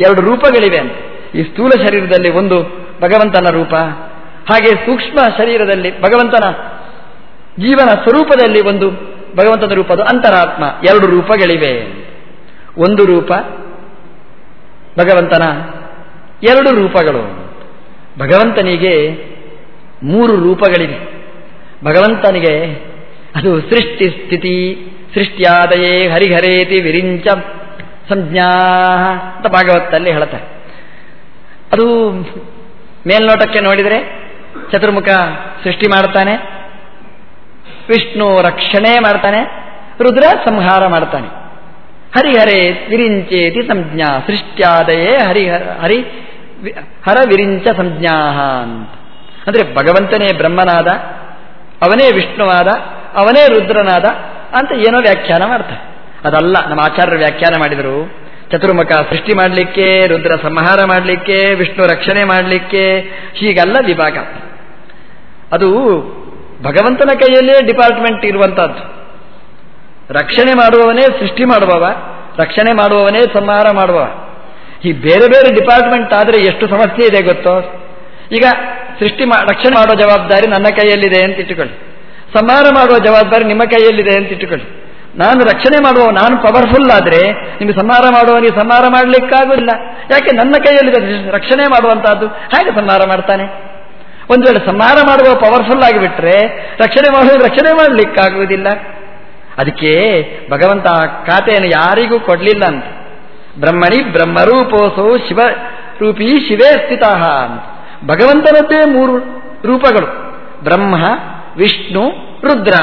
ಎರಡು ರೂಪಗಳಿವೆ ಅಂತ. ಈ ಸ್ಥೂಲ ಶರೀರದಲ್ಲಿ ಒಂದು ಭಗವಂತನ ರೂಪ, ಹಾಗೆ ಸೂಕ್ಷ್ಮ ಶರೀರದಲ್ಲಿ ಭಗವಂತನ ಜೀವನ ಸ್ವರೂಪದಲ್ಲಿ ಒಂದು ಭಗವಂತನ ರೂಪದ ಅಂತರಾತ್ಮ, ಎರಡು ರೂಪಗಳಿವೆ ಒಂದು ರೂಪ ಭಗವಂತನ ಎರಡು ರೂಪಗಳು. ಭಗವಂತನಿಗೆ ಮೂರು ರೂಪಗಳಿವೆ. ಭಗವಂತನಿಗೆ ಅದು ಸೃಷ್ಟಿ ಸ್ಥಿತಿ, ಸೃಷ್ಟಿಯಾದಯೇ ಹರಿಹರೇತಿ ವಿರಿಂಚ ಸಂಜ್ಞಾ ಅಂತ ಭಾಗವತಲ್ಲಿ ಹೇಳ್ತಾರೆ ಅದು ಮೇಲ್ನೋಟಕ್ಕೆ ನೋಡಿದರೆ ಚತುರ್ಮುಖ ಸೃಷ್ಟಿ ಮಾಡ್ತಾನೆ ವಿಷ್ಣು ರಕ್ಷಣೆ ಮಾಡ್ತಾನೆ ರುದ್ರ ಸಂಹಾರ ಮಾಡ್ತಾನೆ ಹರಿಹರೇ ವಿರಿಂಚೇತಿ ಸಂಜ್ಞಾ, ಸೃಷ್ಟ್ಯಾದಯೇ ಹರಿಹರ ಹರಿ ಹರ ವಿರಿಂಚ ಸಂಜ್ಞಾ ಅಂತ. ಅಂದರೆ ಭಗವಂತನೇ ಬ್ರಹ್ಮನಾದ, ಅವನೇ ವಿಷ್ಣುವಾದ ಅವನೇ ರುದ್ರನಾದ ಅಂತ ಏನೋ ವ್ಯಾಖ್ಯಾನ ಮಾಡ್ತಾರೆ ಅದಲ್ಲ, ನಮ್ಮ ಆಚಾರ್ಯರು ವ್ಯಾಖ್ಯಾನ ಮಾಡಿದರು. ಚತುರ್ಮುಖ ಸೃಷ್ಟಿ ಮಾಡಲಿಕ್ಕೆ, ರುದ್ರ ಸಂಹಾರ ಮಾಡಲಿಕ್ಕೆ, ವಿಷ್ಣು ರಕ್ಷಣೆ ಮಾಡಲಿಕ್ಕೆ, ಹೀಗಲ್ಲ ವಿಭಾಗ. ಅದು ಭಗವಂತನ ಕೈಯಲ್ಲೇ ಡಿಪಾರ್ಟ್ಮೆಂಟ್ ಇರುವಂತಹದ್ದು. ರಕ್ಷಣೆ ಮಾಡುವವನೇ ಸೃಷ್ಟಿ ಮಾಡುವವ, ರಕ್ಷಣೆ ಮಾಡುವವನೇ ಸಂಹಾರ ಮಾಡುವ ಈ ಬೇರೆ ಬೇರೆ ಡಿಪಾರ್ಟ್ಮೆಂಟ್ ಆದರೆ ಎಷ್ಟು ಸಮಸ್ಯೆ ಇದೆ ಗೊತ್ತೋ? ಈಗ ಸೃಷ್ಟಿ ರಕ್ಷಣೆ ಮಾಡುವ ಜವಾಬ್ದಾರಿ ನನ್ನ ಕೈಯಲ್ಲಿದೆ ಅಂತ ಇಟ್ಟುಕೊಳ್ಳಿ. ಸಂಹಾರ ಮಾಡುವ ಜವಾಬ್ದಾರಿ ನಿಮ್ಮ ಕೈಯಲ್ಲಿದೆ ಅಂತ ಇಟ್ಟುಕೊಳ್ಳಿ. ನಾನು ರಕ್ಷಣೆ ಮಾಡುವ ನಾನು ಪವರ್ಫುಲ್ ಆದರೆ ನಿಮಗೆ ಸಂಹಾರ ಮಾಡುವವನಿಗೆ ಸಂಹಾರ ಮಾಡಲಿಕ್ಕಾಗುವುದಿಲ್ಲ ಯಾಕೆ ನನ್ನ ಕೈಯಲ್ಲಿದೆ ರಕ್ಷಣೆ ಮಾಡುವಂತಹದ್ದು. ಹೇಗೆ ಸಂಹಾರ ಮಾಡ್ತಾನೆ? ಒಂದು ವೇಳೆ ಸಂಹಾರ ಮಾಡುವ ಪವರ್ಫುಲ್ ಆಗಿಬಿಟ್ರೆ ರಕ್ಷಣೆ ಮಾಡುವ ರಕ್ಷಣೆ ಮಾಡಲಿಕ್ಕಾಗುವುದಿಲ್ಲ. ಅದಕ್ಕೆ ಭಗವಂತ ಖಾತೆಯನ್ನು ಯಾರಿಗೂ ಕೊಡಲಿಲ್ಲ ಅಂತ. ಬ್ರಹ್ಮಣಿ ಬ್ರಹ್ಮರೂಪೋಸೋ ಶಿವ ರೂಪಿ ಶಿವೇ ಸ್ಥಿತ ಅಂತ. ಭಗವಂತನದ್ದೇ ಮೂರು ರೂಪಗಳು. ಬ್ರಹ್ಮ ವಿಷ್ಣು ರುದ್ರ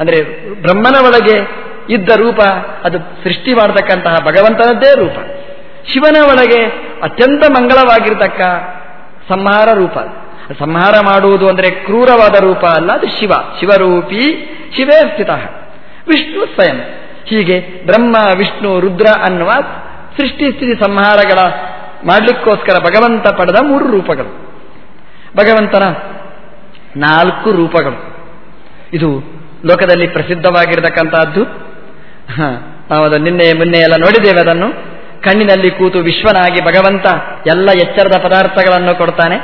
ಅಂದರೆ ಬ್ರಹ್ಮನ ಒಳಗೆ ಇದ್ದ ರೂಪ, ಅದು ಸೃಷ್ಟಿ ಮಾಡತಕ್ಕಂತಹ ಭಗವಂತನದ್ದೇ ರೂಪ. ಶಿವನ ಒಳಗೆ ಅತ್ಯಂತ ಮಂಗಳವಾಗಿರತಕ್ಕ ಸಂಹಾರ ರೂಪ. ಸಂಹಾರ ಮಾಡುವುದು ಅಂದರೆ ಕ್ರೂರವಾದ ರೂಪ ಅಲ್ಲ, ಅದು ಶಿವ. ಶಿವರೂಪಿ ಶಿವೇ ಸ್ಥಿತ. ವಿಷ್ಣು ಸ್ವಯಂ. ಹೀಗೆ ಬ್ರಹ್ಮ, ವಿಷ್ಣು, ರುದ್ರ ಅನ್ನುವ ಸೃಷ್ಟಿ ಸ್ಥಿತಿ ಸಂಹಾರಗಳ ಮಾಡಲಿಕ್ಕೋಸ್ಕರ ಭಗವಂತ ಪಡೆದ ಮೂರು ರೂಪಗಳು. ಭಗವಂತನ ನಾಲ್ಕು ರೂಪಗಳು. ಇದು ಲೋಕದಲ್ಲಿ ಪ್ರಸಿದ್ಧವಾಗಿರತಕ್ಕಂತಹದ್ದು. ನಾವು ಅದು ನಿನ್ನೆ ಮೊನ್ನೆ ಎಲ್ಲ ನೋಡಿದ್ದೇವೆ ಅದನ್ನು. ಕಣ್ಣಿನಲ್ಲಿ ಕೂತು ವಿಶ್ವನಾಗಿ ಭಗವಂತ ಎಲ್ಲ ಎಚ್ಚರದ ಪದಾರ್ಥಗಳನ್ನು ಕೊಡ್ತಾನೆ.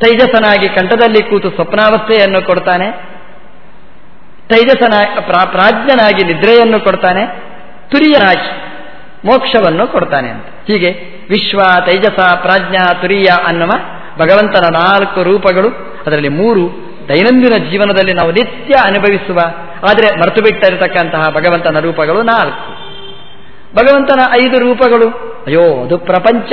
ತೈಜಸನಾಗಿ ಕಂಠದಲ್ಲಿ ಕೂತು ಸ್ವಪ್ನಾವಸ್ಥೆಯನ್ನು ಕೊಡ್ತಾನೆ. ತೈಜಸನ ಪ್ರಾಜ್ಞನಾಗಿ ನಿದ್ರೆಯನ್ನು ಕೊಡ್ತಾನೆ. ತುರಿಯನಾಗಿ ಮೋಕ್ಷವನ್ನು ಕೊಡ್ತಾನೆ ಅಂತ. ಹೀಗೆ ವಿಶ್ವ, ತೈಜಸ, ಪ್ರಾಜ್ಞ, ತುರಿಯ ಅನ್ನುವ ಭಗವಂತನ ನಾಲ್ಕು ರೂಪಗಳು, ಅದರಲ್ಲಿ ಮೂರು ದೈನಂದಿನ ಜೀವನದಲ್ಲಿ ನಾವು ನಿತ್ಯ ಅನುಭವಿಸುವ, ಆದರೆ ಮರೆತು ಬಿಟ್ಟಿರತಕ್ಕಂತಹ ಭಗವಂತನ ರೂಪಗಳು ನಾಲ್ಕು. ಭಗವಂತನ ಐದು ರೂಪಗಳು, ಅಯ್ಯೋ, ಅದು ಪ್ರಪಂಚ.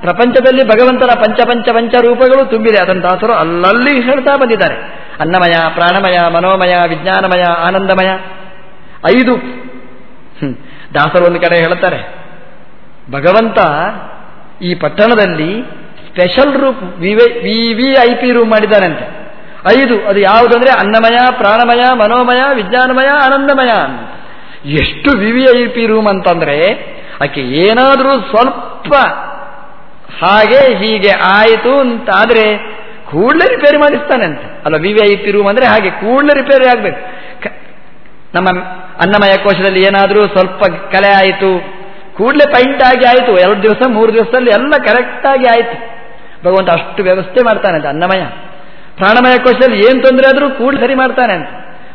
ಪ್ರಪಂಚದಲ್ಲಿ ಭಗವಂತನ ಪಂಚಪಂಚ ಪಂಚ ರೂಪಗಳು ತುಂಬಿದೆ. ಅದನ್ನು ದಾಸರು ಅಲ್ಲಲ್ಲಿ ಹೇಳ್ತಾ ಬಂದಿದ್ದಾರೆ. ಅನ್ನಮಯ, ಪ್ರಾಣಮಯ, ಮನೋಮಯ, ವಿಜ್ಞಾನಮಯ, ಆನಂದಮಯ. ಐದು. ದಾಸರು ಒಂದು ಕಡೆ ಹೇಳ್ತಾರೆ, ಭಗವಂತ ಈ ಪಟ್ಟಣದಲ್ಲಿ special room V V I P room ಮಾಡಿದ್ದಾನಂತೆ. ಐದು, ಅದು ಯಾವುದಂದ್ರೆ ಅನ್ನಮಯ, ಪ್ರಾಣಮಯ, ಮನೋಮಯ, ವಿಜ್ಞಾನಮಯ, ಆನಂದಮಯ ಅಂತ. ಎಷ್ಟು V V I P room ಅಂತಂದ್ರೆ, ಆಕೆ ಏನಾದರೂ ಸ್ವಲ್ಪ ಹಾಗೆ ಹೀಗೆ ಆಯಿತು ಅಂತ ಆದರೆ ಕೂಡಲೇ ರಿಪೇರಿ ಮಾಡಿಸ್ತಾನೆ ಅಂತ ಅಲ್ಲ V V I P room ಅಂದರೆ ಹಾಗೆ ಕೂಡಲೇ ರಿಪೇರಿ ಆಗಬೇಕು. ನಮ್ಮ ಅನ್ನಮಯ ಕೋಶದಲ್ಲಿ ಏನಾದರೂ ಸ್ವಲ್ಪ ಕಲೆ ಆಯಿತು, ಕೂಡಲೇ ಪೈಂಟ್ ಆಗಿ ಆಯಿತು, ಎರಡು ದಿವಸ, ಮೂರು ದಿವಸದಲ್ಲಿ ಎಲ್ಲ ಕರೆಕ್ಟಾಗಿ ಆಯಿತು. ಭಗವಂತ ಅಷ್ಟು ವ್ಯವಸ್ಥೆ ಮಾಡ್ತಾನೆ ಅಂತ, ಅನ್ನಮಯ. ಪ್ರಾಣಮಯ ಕೋಶದಲ್ಲಿ ಏನು ತೊಂದರೆ ಆದರೂ ಕೂಡ ಸರಿ ಮಾಡ್ತಾನೆ ಅಂತ.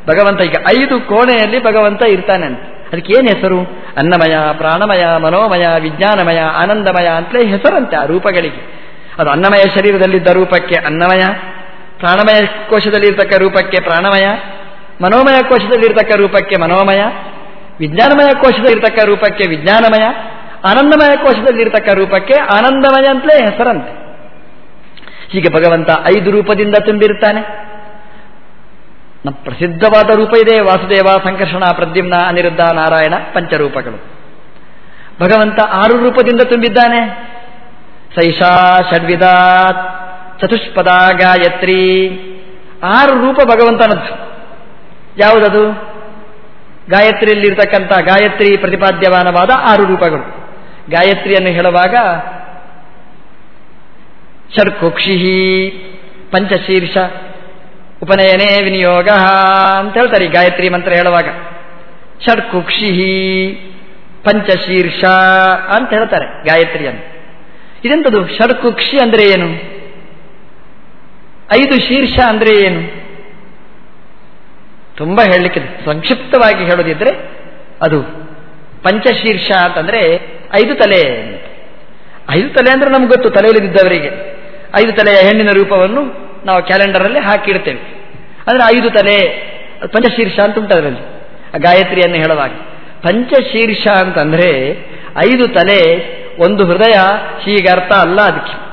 ಭಗವಂತ ಈಗ ಐದು ಕೋಣೆಯಲ್ಲಿ ಭಗವಂತ ಇರ್ತಾನೆ ಅಂತ. ಅದಕ್ಕೆ ಏನು ಹೆಸರು? ಅನ್ನಮಯ, ಪ್ರಾಣಮಯ, ಮನೋಮಯ, ವಿಜ್ಞಾನಮಯ, ಆನಂದಮಯ ಅಂತಲೇ ಹೆಸರಂತೆ ಆ ರೂಪಗಳಿಗೆ. ಅದು ಅನ್ನಮಯ ಶರೀರದಲ್ಲಿದ್ದ ರೂಪಕ್ಕೆ ಅನ್ನಮಯ, ಪ್ರಾಣಮಯ ಕೋಶದಲ್ಲಿ ಇರ್ತಕ್ಕ ರೂಪಕ್ಕೆ ಪ್ರಾಣಮಯ, ಮನೋಮಯ ಕೋಶದಲ್ಲಿರ್ತಕ್ಕ ರೂಪಕ್ಕೆ ಮನೋಮಯ, ವಿಜ್ಞಾನಮಯ ಕೋಶದಲ್ಲಿರ್ತಕ್ಕ ರೂಪಕ್ಕೆ ವಿಜ್ಞಾನಮಯ, ಆನಂದಮಯ ಕೋಶದಲ್ಲಿರ್ತಕ್ಕ ರೂಪಕ್ಕೆ ಆನಂದಮಯ ಅಂತಲೇ ಹೆಸರಂತೆ. ಹೀಗೆ ಭಗವಂತ ಐದು ರೂಪದಿಂದ ತುಂಬಿರುತ್ತಾನೆ. ನಮ್ಮ ಪ್ರಸಿದ್ಧವಾದ ರೂಪ ಇದೆ ವಾಸುದೇವ, ಸಂಕರ್ಷಣ, ಪ್ರದ್ಯುಮ್ನ, ಅನಿರುದ್ಧ, ನಾರಾಯಣ, ಪಂಚರೂಪಗಳು. ಭಗವಂತ ಆರು ರೂಪದಿಂದ ತುಂಬಿದ್ದಾನೆ. ಸೈಷಾ, ಷಡ್ವಿಧ, ಚತುಷ್ಪದ, ಗಾಯತ್ರಿ, ಆರು ರೂಪ ಭಗವಂತನದ್ದು. ಯಾವುದದು? ಗಾಯತ್ರಿಯಲ್ಲಿರ್ತಕ್ಕಂಥ ಗಾಯತ್ರಿ ಪ್ರತಿಪಾದ್ಯಮಾನವಾದ ಆರು ರೂಪಗಳು. ಗಾಯತ್ರಿಯನ್ನು ಹೇಳುವಾಗ ಷಡ್ಕುಕ್ಷಿ ಪಂಚಶೀರ್ಷ ಉಪನಯನೇ ವಿನಿಯೋಗ ಅಂತ ಹೇಳ್ತಾರೆ ಗಾಯತ್ರಿ ಮಂತ್ರ ಹೇಳುವಾಗ. ಷಡ್ಕುಕ್ಷಿ ಪಂಚಶೀರ್ಷ ಅಂತ ಹೇಳ್ತಾರೆ ಗಾಯತ್ರಿಯನ್ನು. ಇದೆಂಥದ್ದು ಷಡ್ಕುಕ್ಷಿ ಅಂದ್ರೆ ಏನು? ಐದು ಶೀರ್ಷ ಅಂದ್ರೆ ಏನು? ತುಂಬ ಹೇಳಲಿಕ್ಕೆ ಸಂಕ್ಷಿಪ್ತವಾಗಿ ಹೇಳೋದಿದ್ರೆ ಅದು ಪಂಚಶೀರ್ಷ ಅಂತಂದ್ರೆ ಐದು ತಲೆ ಐದು ತಲೆ ಅಂದ್ರೆ ನಮ್ಗೆ ಗೊತ್ತು ತಲೆಯಲ್ಲಿದ್ದವರಿಗೆ ಐದು ತಲೆಯ ಹೆಣ್ಣಿನ ರೂಪವನ್ನು ನಾವು ಕ್ಯಾಲೆಂಡರಲ್ಲಿ ಹಾಕಿಡ್ತೇವೆ. ಅಂದ್ರೆ ಐದು ತಲೆ, ಪಂಚಶೀರ್ಷ ಅಂತ ಉಂಟು ಅದರಲ್ಲಿ. ಗಾಯತ್ರಿಯನ್ನು ಹೇಳುವಾಗ ಪಂಚಶೀರ್ಷ ಅಂತಂದ್ರೆ ಐದು ತಲೆ, ಒಂದು ಹೃದಯ, ಹೀಗೆ ಅರ್ಥ ಅಲ್ಲ ಅದಕ್ಕೆ.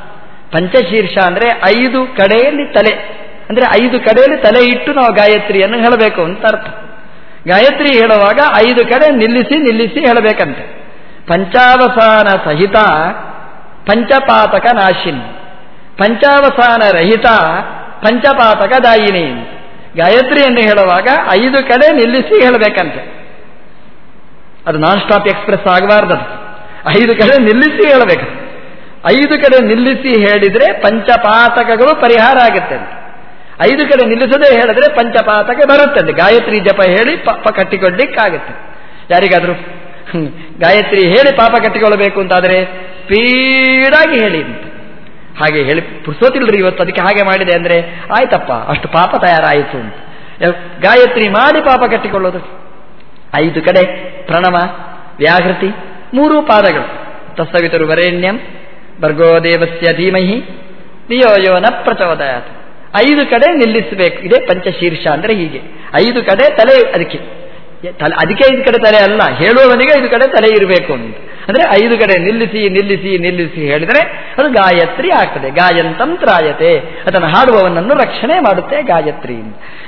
ಪಂಚಶೀರ್ಷ ಅಂದ್ರೆ ಐದು ಕಡೆಯಲ್ಲಿ ತಲೆ. ಅಂದ್ರೆ ಐದು ಕಡೆಯಲ್ಲಿ ತಲೆ ಇಟ್ಟು ನಾವು ಗಾಯತ್ರಿಯನ್ನು ಹೇಳಬೇಕು ಅಂತ ಅರ್ಥ. ಗಾಯತ್ರಿ ಹೇಳುವಾಗ ಐದು ಕಡೆ ನಿಲ್ಲಿಸಿ ನಿಲ್ಲಿಸಿ ಹೇಳಬೇಕಂತೆ. ಪಂಚಾವಸಾನ ಸಹಿತ ಪಂಚಪಾತಕ ನಾಶಿನಿ. ಪಂಚಾವಸಾನ ರಹಿತ ಪಂಚಪಾತಕ ದಾಯಿನಿ ಗಾಯತ್ರಿಯನ್ನು ಹೇಳುವಾಗ ಐದು ಕಡೆ ನಿಲ್ಲಿಸಿ ಹೇಳಬೇಕಂತೆ. ಅದು ನಾನ್ ಸ್ಟಾಪ್ ಎಕ್ಸ್ಪ್ರೆಸ್ ಆಗಬಾರ್ದು ಐದು ಕಡೆ ನಿಲ್ಲಿಸಿ ಹೇಳಬೇಕು. ಐದು ಕಡೆ ನಿಲ್ಲಿಸಿ ಹೇಳಿದ್ರೆ ಪಂಚಪಾತಕಗಳು ಪರಿಹಾರ ಆಗುತ್ತೆ ಐದು ಕಡೆ ನಿಲ್ಲಿಸದೆ ಹೇಳಿದ್ರೆ ಪಂಚಪಾತಕ ಬರುತ್ತೆ ಗಾಯತ್ರಿ ಜಪ ಹೇಳಿ ಪಾಪ ಕಟ್ಟಿಕೊಳ್ಳಿಕ್ಕಾಗುತ್ತೆ ಯಾರಿಗಾದರೂ? ಗಾಯತ್ರಿ ಹೇಳಿ ಪಾಪ ಕಟ್ಟಿಕೊಳ್ಳಬೇಕು ಅಂತಾದರೆ ಸ್ಪೀಡಾಗಿ ಹೇಳಿ ಅಂತ. ಹಾಗೆ ಹೇಳಿ ಪುರ್ಸೋತಿಲ್ರಿ ಇವತ್ತು ಅದಕ್ಕೆ ಹಾಗೆ ಮಾಡಿದೆ ಅಂದ್ರೆ ಆಯ್ತಪ್ಪ, ಅಷ್ಟು ಪಾಪ ತಯಾರಾಯಿತು ಅಂತ. ಗಾಯತ್ರಿ ಮಾಡಿ ಪಾಪ ಕಟ್ಟಿಕೊಳ್ಳೋದು. ಐದು ಕಡೆ ಪ್ರಣವ ವ್ಯಾಹೃತಿ ಮೂರು ಪಾದಗಳು. ತಸ್ಸವಿತರು ವರೇಣ್ಯಂ, ಭರ್ಗೋ ದೇವಸ್ಯ ಧೀಮಹಿ ನಿಯೋಯೋ ನ ಪ್ರಚೋದಯಾತ. ಐದು ಕಡೆ ನಿಲ್ಲಿಸಬೇಕು. ಇದೇ ಪಂಚಶೀರ್ಷ ಅಂದ್ರೆ ಹೀಗೆ. ಐದು ಕಡೆ ತಲೆ ಅದಕ್ಕೆ. ತಲೆ, ಅದಕ್ಕೆ ಐದು ಕಡೆ ತಲೆ ಅಲ್ಲ, ಹೇಳುವವನಿಗೆ ಐದು ಕಡೆ ತಲೆ ಇರಬೇಕು ಅಂತ. ಅಂದ್ರೆ ಐದು ಕಡೆ ನಿಲ್ಲಿಸಿ ನಿಲ್ಲಿಸಿ ನಿಲ್ಲಿಸಿ ಹೇಳಿದರೆ ಅದು ಗಾಯತ್ರಿ ಆಗ್ತದೆ. ಗಾಯಂತಂ ತ್ರಾಯತೆ. ಅದನ್ನು ಹಾಡುವವನನ್ನು ರಕ್ಷಣೆ ಮಾಡುತ್ತೆ ಗಾಯತ್ರಿ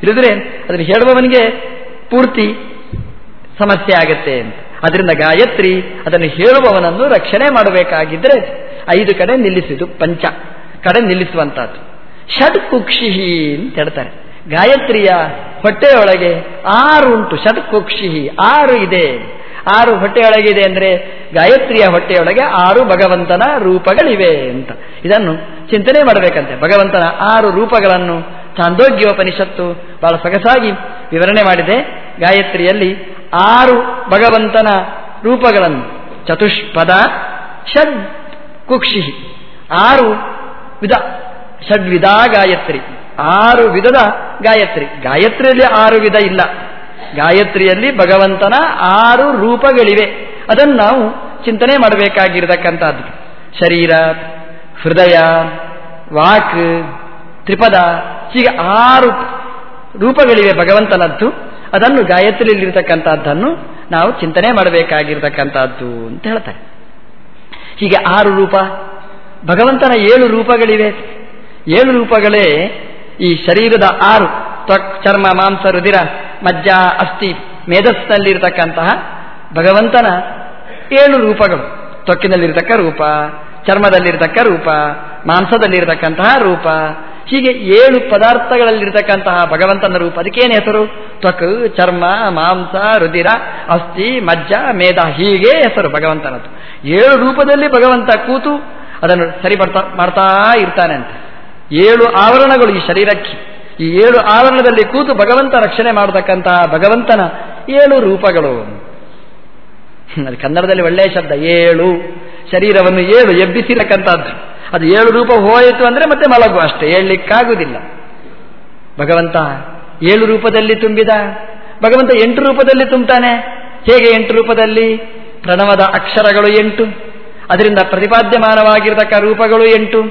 ಇಲ್ಲದ್ರೆ ಅದನ್ನು ಹೇಳುವವನಿಗೆ ಪೂರ್ತಿ ಸಮಸ್ಯೆ ಆಗುತ್ತೆ ಅಂತ. ಅದರಿಂದ ಗಾಯತ್ರಿ ಅದನ್ನು ಹೇಳುವವನನ್ನು ರಕ್ಷಣೆ ಮಾಡಬೇಕಾಗಿದ್ದರೆ ಐದು ಕಡೆ ನಿಲ್ಲಿಸಿದು ಪಂಚ. ಕಡೆ ನಿಲ್ಲಿಸುವಂತಹದ್ದು ಷಡ್ ಕುಕ್ಷಿಹಿ ಅಂತ ಹೇಳ್ತಾರೆ. ಗಾಯತ್ರಿಯ ಹೊಟ್ಟೆಯೊಳಗೆ ಆರು ಉಂಟು ಷಡ್ ಕುಕ್ಷಿಹಿ. ಆರು ಇದೆ. ಆರು ಹೊಟ್ಟೆಯೊಳಗಿದೆ ಅಂದರೆ ಗಾಯತ್ರಿಯ ಹೊಟ್ಟೆಯೊಳಗೆ ಆರು ಭಗವಂತನ ರೂಪಗಳಿವೆ ಅಂತ. ಇದನ್ನು ಚಿಂತನೆ ಮಾಡಬೇಕಂತೆ. ಭಗವಂತನ ಆರು ರೂಪಗಳನ್ನು ಚಾಂದೋಗ್ಯೋಪನಿಷತ್ತು ಬಹಳ ಸೊಗಸಾಗಿ ವಿವರಣೆ ಮಾಡಿದೆ. ಗಾಯತ್ರಿಯಲ್ಲಿ ಆರು ಭಗವಂತನ ರೂಪಗಳನ್ನು ಚತುಷ್ಪದ ಷಡ್ ಕುಕ್ಷಿ ಆರು ವಿಧ ಷಡ್ವಿಧ ಗಾಯತ್ರಿ. ಆರು ವಿಧದ ಗಾಯತ್ರಿ. ಗಾಯತ್ರಿಯಲ್ಲಿ ಆರು ವಿಧ ಇಲ್ಲ. ಗಾಯತ್ರಿಯಲ್ಲಿ ಭಗವಂತನ ಆರು ರೂಪಗಳಿವೆ. ಅದನ್ನು ನಾವು ಚಿಂತನೆ ಮಾಡಬೇಕಾಗಿರತಕ್ಕಂಥದ್ದು. ಶರೀರ, ಹೃದಯ, ವಾಕ್, ತ್ರಿಪದ ಹೀಗೆ ಆರು ರೂಪಗಳಿವೆ ಭಗವಂತನದ್ದು. ಅದನ್ನು ಗಾಯತ್ರಿಯಲ್ಲಿರ್ತಕ್ಕಂಥದ್ದನ್ನು ನಾವು ಚಿಂತನೆ ಮಾಡಬೇಕಾಗಿರ್ತಕ್ಕಂಥದ್ದು ಅಂತ ಹೇಳ್ತಾರೆ. ಹೀಗೆ ಆರು ರೂಪ, ಭಗವಂತನ ಏಳು ರೂಪಗಳಿವೆ. ಏಳು ರೂಪಗಳೇ ಈ ಶರೀರದ ಆರು, ತ್ವಕ್, ಚರ್ಮ, ಮಾಂಸ ರುದಿರ ಮಜ್ಜ ಅಸ್ಥಿ ಮೇಧಸ್ನಲ್ಲಿರತಕ್ಕಂತಹ ಭಗವಂತನ ಏಳು ರೂಪಗಳು. ತೊಕ್ಕಿನಲ್ಲಿರತಕ್ಕ ರೂಪ, ಚರ್ಮದಲ್ಲಿರತಕ್ಕ ರೂಪ, ಮಾಂಸದಲ್ಲಿರತಕ್ಕಂತಹ ರೂಪ, ಹೀಗೆ ಏಳು ಪದಾರ್ಥಗಳಲ್ಲಿರತಕ್ಕಂತಹ ಭಗವಂತನ ರೂಪ. ಅದಕ್ಕೇನು ಹೆಸರು? ತ್ವಕ್ ಚರ್ಮ, ಮಾಂಸ ರುದಿರ ಅಸ್ಥಿ, ಮಜ್ಜ, ಮೇಧ, ಹೀಗೆ ಹೆಸರು ಭಗವಂತನದ್ದು. ಏಳು ರೂಪದಲ್ಲಿ ಭಗವಂತ ಕೂತು ಅದನ್ನು ಸರಿ ಮಾಡ್ತಾ ಮಾಡ್ತಾ ಇರ್ತಾನೆ ಅಂತ ಏಳು ಆವರಣಗಳು ಈ ಶರೀರಕ್ಕೆ. ಈ ಏಳು ಆವರಣದಲ್ಲಿ ಕೂತು ಭಗವಂತ ರಕ್ಷಣೆ ಮಾಡತಕ್ಕಂತಹ ಭಗವಂತನ ಏಳು ರೂಪಗಳು. ಅದು ಕನ್ನಡದಲ್ಲಿ ಒಳ್ಳೆಯ ಶಬ್ದ, ಏಳು. ಶರೀರವನ್ನು ಏಳು ಎಬ್ಬಿಸಿರಕ್ಕಂಥದ್ದು. ಅದು ಏಳು ರೂಪ ಹೋಯಿತು ಅಂದರೆ ಮತ್ತೆ ಮಲಗು ಅಷ್ಟೇ ಹೇಳಲಿಕ್ಕಾಗುವುದಿಲ್ಲ ಭಗವಂತ ಏಳು ರೂಪದಲ್ಲಿ ತುಂಬಿದ, ಭಗವಂತ ಎಂಟು ರೂಪದಲ್ಲಿ ತುಂಬುತ್ತಾನೆ ಹೇಗೆ ಎಂಟು ರೂಪದಲ್ಲಿ? ಪ್ರಣವದ ಅಕ್ಷರಗಳು ಎಂಟು. ಅದರಿಂದ ಪ್ರತಿಪಾದ್ಯಮಾನವಾಗಿರತಕ್ಕ ರೂಪಗಳು ಎಂಟು.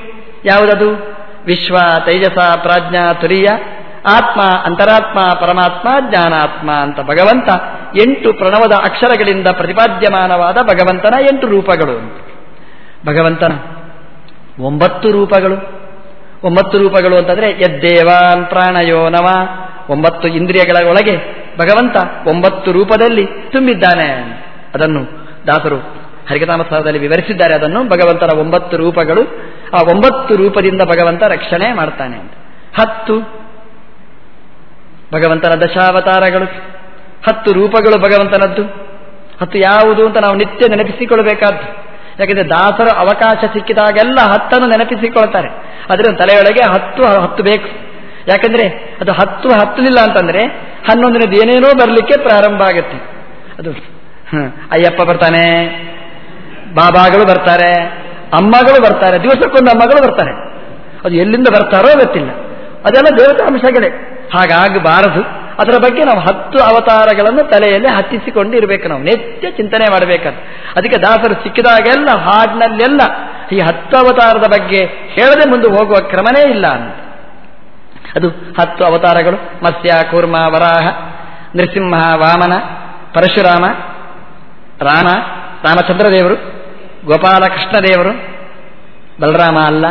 ಯಾವುದದು? ವಿಶ್ವ ತೈಜಸ ಪ್ರಾಜ್ಞಾ ತುರಿಯ. ಆತ್ಮ ಅಂತರಾತ್ಮ ಪರಮಾತ್ಮ ಜ್ಞಾನಾತ್ಮ ಅಂತ ಭಗವಂತ ಎಂಟು ಪ್ರಣವದ ಅಕ್ಷರಗಳಿಂದ ಪ್ರತಿಪಾದ್ಯಮಾನವಾದ ಭಗವಂತನ ಎಂಟು ರೂಪಗಳು. ಭಗವಂತನ ಒಂಬತ್ತು ರೂಪಗಳು. ಒಂಬತ್ತು ರೂಪಗಳು ಅಂತಂದ್ರೆ ಯದ್ದೇವಾನ್ ಪ್ರಾಣಯೋ ನವ ಒಂಬತ್ತು ಇಂದ್ರಿಯಗಳ ಒಳಗೆ ಭಗವಂತ ಒಂಬತ್ತು ರೂಪದಲ್ಲಿ ತುಂಬಿದ್ದಾನೆ. ಅದನ್ನು ದಾಸರು ಹರಿಕತಾಮಸ್ಥಾನದಲ್ಲಿ ವಿವರಿಸಿದ್ದಾರೆ. ಅದನ್ನು ಭಗವಂತನ ಒಂಬತ್ತು ರೂಪಗಳು. ಆ ಒಂಬತ್ತು ರೂಪದಿಂದ ಭಗವಂತ ರಕ್ಷಣೆ ಮಾಡ್ತಾನೆ ಅಂತ. ಹತ್ತು. ಭಗವಂತನ ದಶಾವತಾರಗಳು. ಹತ್ತು ರೂಪಗಳು ಭಗವಂತನದ್ದು. ಹತ್ತು ಯಾವುದು ಅಂತ ನಾವು ನಿತ್ಯ ನೆನಪಿಸಿಕೊಳ್ಳಬೇಕಾದ್ದು. ಯಾಕೆಂದರೆ ದಾಸರು ಅವಕಾಶ ಸಿಕ್ಕಿದಾಗೆಲ್ಲ ಹತ್ತನ್ನು ನೆನಪಿಸಿಕೊಳ್ತಾರೆ. ಅದರ ತಲೆಯೊಳಗೆ ಹತ್ತು ಹತ್ತು ಬೇಕು. ಯಾಕಂದ್ರೆ ಅದು ಹತ್ತು, ಹತ್ತಲಿಲ್ಲ ಅಂತಂದ್ರೆ ಹನ್ನೊಂದನೇದು ಏನೇನೋ ಬರಲಿಕ್ಕೆ ಪ್ರಾರಂಭ ಆಗುತ್ತೆ. ಅದು ಅಯ್ಯಪ್ಪ ಬರ್ತಾನೆ, ಬಾಬಾಗಳು ಬರ್ತಾರೆ. ಅಮ್ಮಗಳು ಬರ್ತಾರೆ, ದಿವಸಕ್ಕೊಂದು ಅಮ್ಮಗಳು ಬರ್ತಾರೆ. ಅದು ಎಲ್ಲಿಂದ ಬರ್ತಾರೋ ಗೊತ್ತಿಲ್ಲ. ಅದೆಲ್ಲ ದೇವತಾಂಶಗಳೇ ಹಾಗಾಗಬಾರದು. ಅದರ ಬಗ್ಗೆ ನಾವು ಹತ್ತು ಅವತಾರಗಳನ್ನು ತಲೆಯಲ್ಲಿ ಹತ್ತಿಸಿಕೊಂಡು ಇರಬೇಕು ನಾವು. ನಿತ್ಯ ಚಿಂತನೆ ಮಾಡಬೇಕಂತ ಅದಕ್ಕೆ ದಾಸರು ಸಿಕ್ಕಿದಾಗೆಲ್ಲ, ಹಾಡಿನಲ್ಲೆಲ್ಲ ಈ ಹತ್ತು ಅವತಾರದ ಬಗ್ಗೆ ಹೇಳದೆ ಮುಂದೆ ಹೋಗುವ ಕ್ರಮನೇ ಇಲ್ಲ ಅಂತ. ಅದು ಹತ್ತು ಅವತಾರಗಳು. ಮತ್ಸ್ಯ, ಕೂರ್ಮ, ವರಾಹ, ನೃಸಿಂಹ, ವಾಮನ, ಪರಶುರಾಮ, ರಾಮ ರಾಮಚಂದ್ರ ದೇವರು ಗೋಪಾಲಕೃಷ್ಣ ದೇವರು ಬಲರಾಮ ಅಲ್ಲ,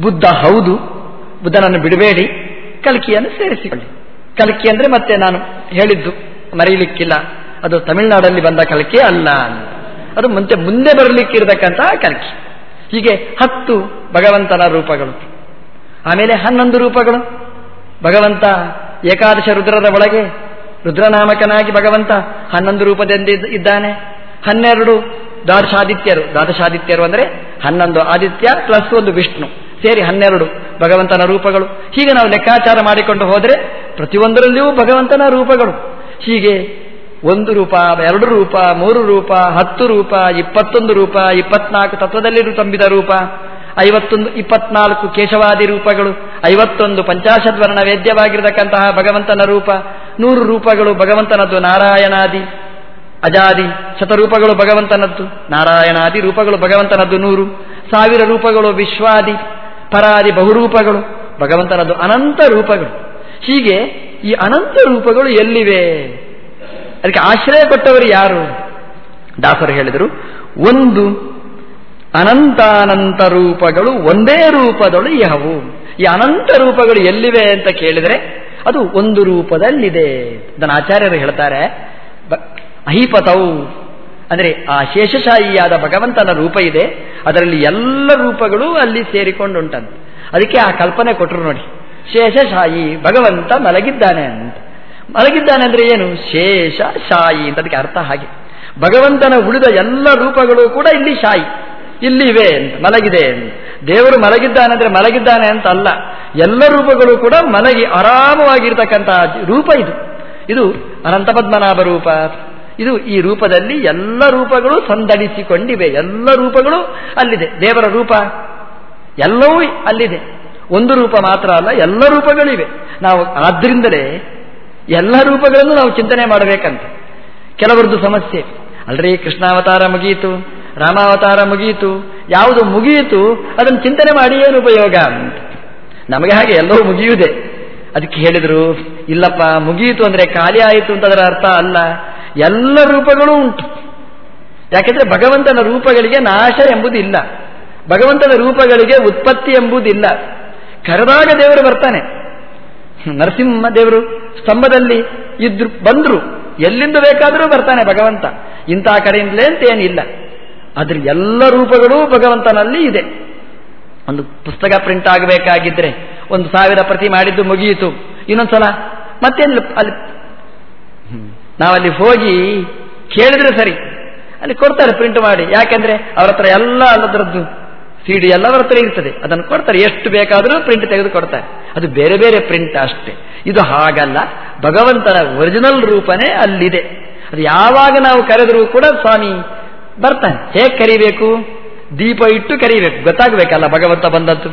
ಬುದ್ಧ ಹೌದು, ಬುದ್ಧನನ್ನು ಬಿಡಬೇಡಿ, ಕಲ್ಕಿಯನ್ನು ಸೇರಿಸಿಕೊಳ್ಳಿ. ಕಲ್ಕಿ ಅಂದರೆ ಮತ್ತೆ ನಾನು ಹೇಳಿದ್ದು ಮರೆಯಲಿಕ್ಕಿಲ್ಲ ಅದು ತಮಿಳುನಾಡಲ್ಲಿ ಬಂದ ಕಲ್ಕಿ ಅಲ್ಲ ಅದು ಮುಂಚೆ ಮುಂದೆ ಬರಲಿಕ್ಕಿರತಕ್ಕಂತಹ ಕಲ್ಕಿ. ಹೀಗೆ ಹತ್ತು ಭಗವಂತನ ರೂಪಗಳು. ಆಮೇಲೆ ಹನ್ನೊಂದು ರೂಪಗಳು. ಭಗವಂತ ಏಕಾದಶ ರುದ್ರದ ಒಳಗೆ ರುದ್ರನಾಮಕನಾಗಿ ಭಗವಂತ ಹನ್ನೊಂದು ರೂಪದಿಂದ ಇದ್ದಾನೆ. ಹನ್ನೆರಡು ದ್ವಾದಶಾದಿತ್ಯರು. ದ್ವಾದಶಾದಿತ್ಯರು ಅಂದರೆ ಹನ್ನೊಂದು ಆದಿತ್ಯ ಪ್ಲಸ್ ಒಂದು ವಿಷ್ಣು. ಸೇರಿ ಹನ್ನೆರಡು ಭಗವಂತನ ರೂಪಗಳು. ಹೀಗೆ ನಾವು ಲೆಕ್ಕಾಚಾರ ಮಾಡಿಕೊಂಡು ಹೋದರೆ ಪ್ರತಿಯೊಂದರಲ್ಲಿಯೂ ಭಗವಂತನ ರೂಪಗಳು. ಹೀಗೆ ಒಂದು ರೂಪ, ಎರಡು ರೂಪ, ಮೂರು ರೂಪ, ಹತ್ತು ರೂಪ, ಇಪ್ಪತ್ತೊಂದು ರೂಪ, ಇಪ್ಪತ್ನಾಲ್ಕು ತತ್ವದಲ್ಲಿ ತುಂಬಿದ ರೂಪ. ಐವತ್ತೊಂದು, ಇಪ್ಪತ್ನಾಲ್ಕು ಕೇಶವಾದಿ ರೂಪಗಳು. ಐವತ್ತೊಂದು ಪಂಚಾಶದ್ವರ್ಣ ವೇದ್ಯವಾಗಿರತಕ್ಕಂತಹ ಭಗವಂತನ ರೂಪ. ನೂರು ರೂಪಗಳು ಭಗವಂತನದ್ದು ನಾರಾಯಣಾದಿ. ಅಜಾದಿ ಶತರೂಪಗಳು ಭಗವಂತನದ್ದು, ನಾರಾಯಣಾದಿ ರೂಪಗಳು ಭಗವಂತನದ್ದು ನೂರು, ಸಾವಿರ ರೂಪಗಳು ವಿಶ್ವಾದಿ, ಪರಾದಿ ಬಹುರೂಪಗಳು, ಭಗವಂತನದ್ದು ಅನಂತ ರೂಪಗಳು. ಹೀಗೆ ಈ ಅನಂತ ರೂಪಗಳು ಎಲ್ಲಿವೆ? ಅದಕ್ಕೆ ಆಶ್ರಯ ಕೊಟ್ಟವರು ಯಾರು? ದಾಸರು ಹೇಳಿದರು, ಒಂದು ಅನಂತಾನಂತ ರೂಪಗಳು ಒಂದೇ ರೂಪದಳು ಯಹವು ಈ ಅನಂತ ರೂಪಗಳು ಎಲ್ಲಿವೆ ಅಂತ ಕೇಳಿದರೆ ಅದು ಒಂದು ರೂಪದಲ್ಲಿದೆ. ಅದನ್ನು ಆಚಾರ್ಯರು ಹೇಳ್ತಾರೆ ಅಹಿಪತವು ಅಂದರೆ ಆ ಶೇಷಶಾಹಿಯಾದ ಭಗವಂತನ ರೂಪ ಇದೆ, ಅದರಲ್ಲಿ ಎಲ್ಲ ರೂಪಗಳು ಅಲ್ಲಿ ಸೇರಿಕೊಂಡುಂಟಂತೆ. ಅದಕ್ಕೆ ಆ ಕಲ್ಪನೆ ಕೊಟ್ಟರು ನೋಡಿ ಶೇಷಶಾಹಿ ಭಗವಂತ ಮಲಗಿದ್ದಾನೆ ಅಂತ. ಮಲಗಿದ್ದಾನೆ ಅಂದರೆ ಏನು? ಶೇಷ ಶಾಯಿ ಅಂತ ಅದಕ್ಕೆ ಅರ್ಥ ಹಾಗೆ. ಭಗವಂತನ ಉಳಿದ ಎಲ್ಲ ರೂಪಗಳು ಕೂಡ ಇಲ್ಲಿ ಶಾಯಿ. ಇಲ್ಲಿವೆ ಅಂತ, ಮಲಗಿದೆ ಅಂತ. ದೇವರು ಮಲಗಿದ್ದಾನೆ ಅಂದರೆ ಮಲಗಿದ್ದಾನೆ ಅಂತ ಅಲ್ಲ. ಎಲ್ಲ ರೂಪಗಳು ಕೂಡ ಮಲಗಿ ಆರಾಮವಾಗಿರ್ತಕ್ಕಂತಹ ರೂಪ ಇದು. ಇದು ಅನಂತ ಪದ್ಮನಾಭ ರೂಪ. ಇದು ಈ ರೂಪದಲ್ಲಿ ಎಲ್ಲ ರೂಪಗಳು ಸಂದಡಿಸಿಕೊಂಡಿವೆ. ಎಲ್ಲ ರೂಪಗಳು ಅಲ್ಲಿದೆ. ದೇವರ ರೂಪ ಎಲ್ಲವೂ ಅಲ್ಲಿದೆ. ಒಂದು ರೂಪ ಮಾತ್ರ ಅಲ್ಲ, ಎಲ್ಲ ರೂಪಗಳಿವೆ. ನಾವು ಆದ್ದರಿಂದಲೇ ಎಲ್ಲ ರೂಪಗಳನ್ನು ನಾವು ಚಿಂತನೆ ಮಾಡಬೇಕಂತ. ಕೆಲವರದ್ದು ಸಮಸ್ಯೆ. ಅಲ್ರಿ, ಕೃಷ್ಣಾವತಾರ ಮುಗಿಯಿತು, ರಾಮಾವತಾರ ಮುಗಿಯಿತು, ಯಾವುದು ಮುಗಿಯಿತು, ಅದನ್ನು ಚಿಂತನೆ ಮಾಡಿ ಏನು ಉಪಯೋಗ ಅಂತ. ನಮಗೆ ಹಾಗೆ ಎಲ್ಲವೂ ಮುಗಿಯುವುದೇ. ಅದಕ್ಕೆ ಹೇಳಿದರು, ಇಲ್ಲಪ್ಪ, ಮುಗಿಯಿತು ಅಂದರೆ ಖಾಲಿ ಆಯಿತು ಅಂತ ಅದರ ಅರ್ಥ ಅಲ್ಲ. ಎಲ್ಲ ರೂಪಗಳೂ ಉಂಟು. ಯಾಕೆಂದ್ರೆ ಭಗವಂತನ ರೂಪಗಳಿಗೆ ನಾಶ ಎಂಬುದಿಲ್ಲ. ಭಗವಂತನ ರೂಪಗಳಿಗೆ ಉತ್ಪತ್ತಿ ಎಂಬುದಿಲ್ಲ. ಕರೆದಾಗ ದೇವರು ಬರ್ತಾನೆ. ನರಸಿಂಹ ದೇವರು ಸ್ತಂಭದಲ್ಲಿ ಇದ್ರು, ಬಂದರು. ಎಲ್ಲಿಂದ ಬೇಕಾದರೂ ಬರ್ತಾನೆ ಭಗವಂತ. ಇಂಥ ಕಡೆಯಿಂದಲೇ ಅಂತ ಏನಿಲ್ಲ. ಅದ್ರ ಎಲ್ಲ ರೂಪಗಳೂ ಭಗವಂತನಲ್ಲಿ ಇದೆ. ಒಂದು ಪುಸ್ತಕ ಪ್ರಿಂಟ್ ಆಗಬೇಕಾಗಿದ್ರೆ, ಒಂದು ಸಾವಿರ ಪ್ರತಿ ಮಾಡಿದ್ದು ಮುಗಿಯಿತು. ಇನ್ನೊಂದ್ಸಲ ಮತ್ತೇನು ಅಲ್ಲಿ ನಾವಲ್ಲಿ ಹೋಗಿ ಕೇಳಿದ್ರೆ ಸರಿ. ಅಲ್ಲಿ ಕೊಡ್ತಾರೆ ಪ್ರಿಂಟ್ ಮಾಡಿ. ಯಾಕೆಂದ್ರೆ ಅವರ ಹತ್ರ ಎಲ್ಲ ಅಲ್ಲದ್ರದ್ದು ಸಿ ಡಿ ಎಲ್ಲವರ ಹತ್ರ ಇರ್ತದೆ. ಅದನ್ನು ಕೊಡ್ತಾರೆ. ಎಷ್ಟು ಬೇಕಾದರೂ ಪ್ರಿಂಟ್ ತೆಗೆದು ಕೊಡ್ತಾರೆ. ಅದು ಬೇರೆ ಬೇರೆ ಪ್ರಿಂಟ್ ಅಷ್ಟೇ. ಇದು ಹಾಗಲ್ಲ. ಭಗವಂತನ ಒರಿಜಿನಲ್ ರೂಪನೇ ಅಲ್ಲಿದೆ. ಅದು ಯಾವಾಗ ನಾವು ಕರೆದರೂ ಕೂಡ ಸ್ವಾಮಿ ಬರ್ತಾನೆ. ಹೇಗೆ ಕರಿಬೇಕು? ದೀಪ ಇಟ್ಟು ಕರಿಬೇಕು. ಗೊತ್ತಾಗಬೇಕಲ್ಲ ಭಗವಂತ ಬಂದದ್ದು.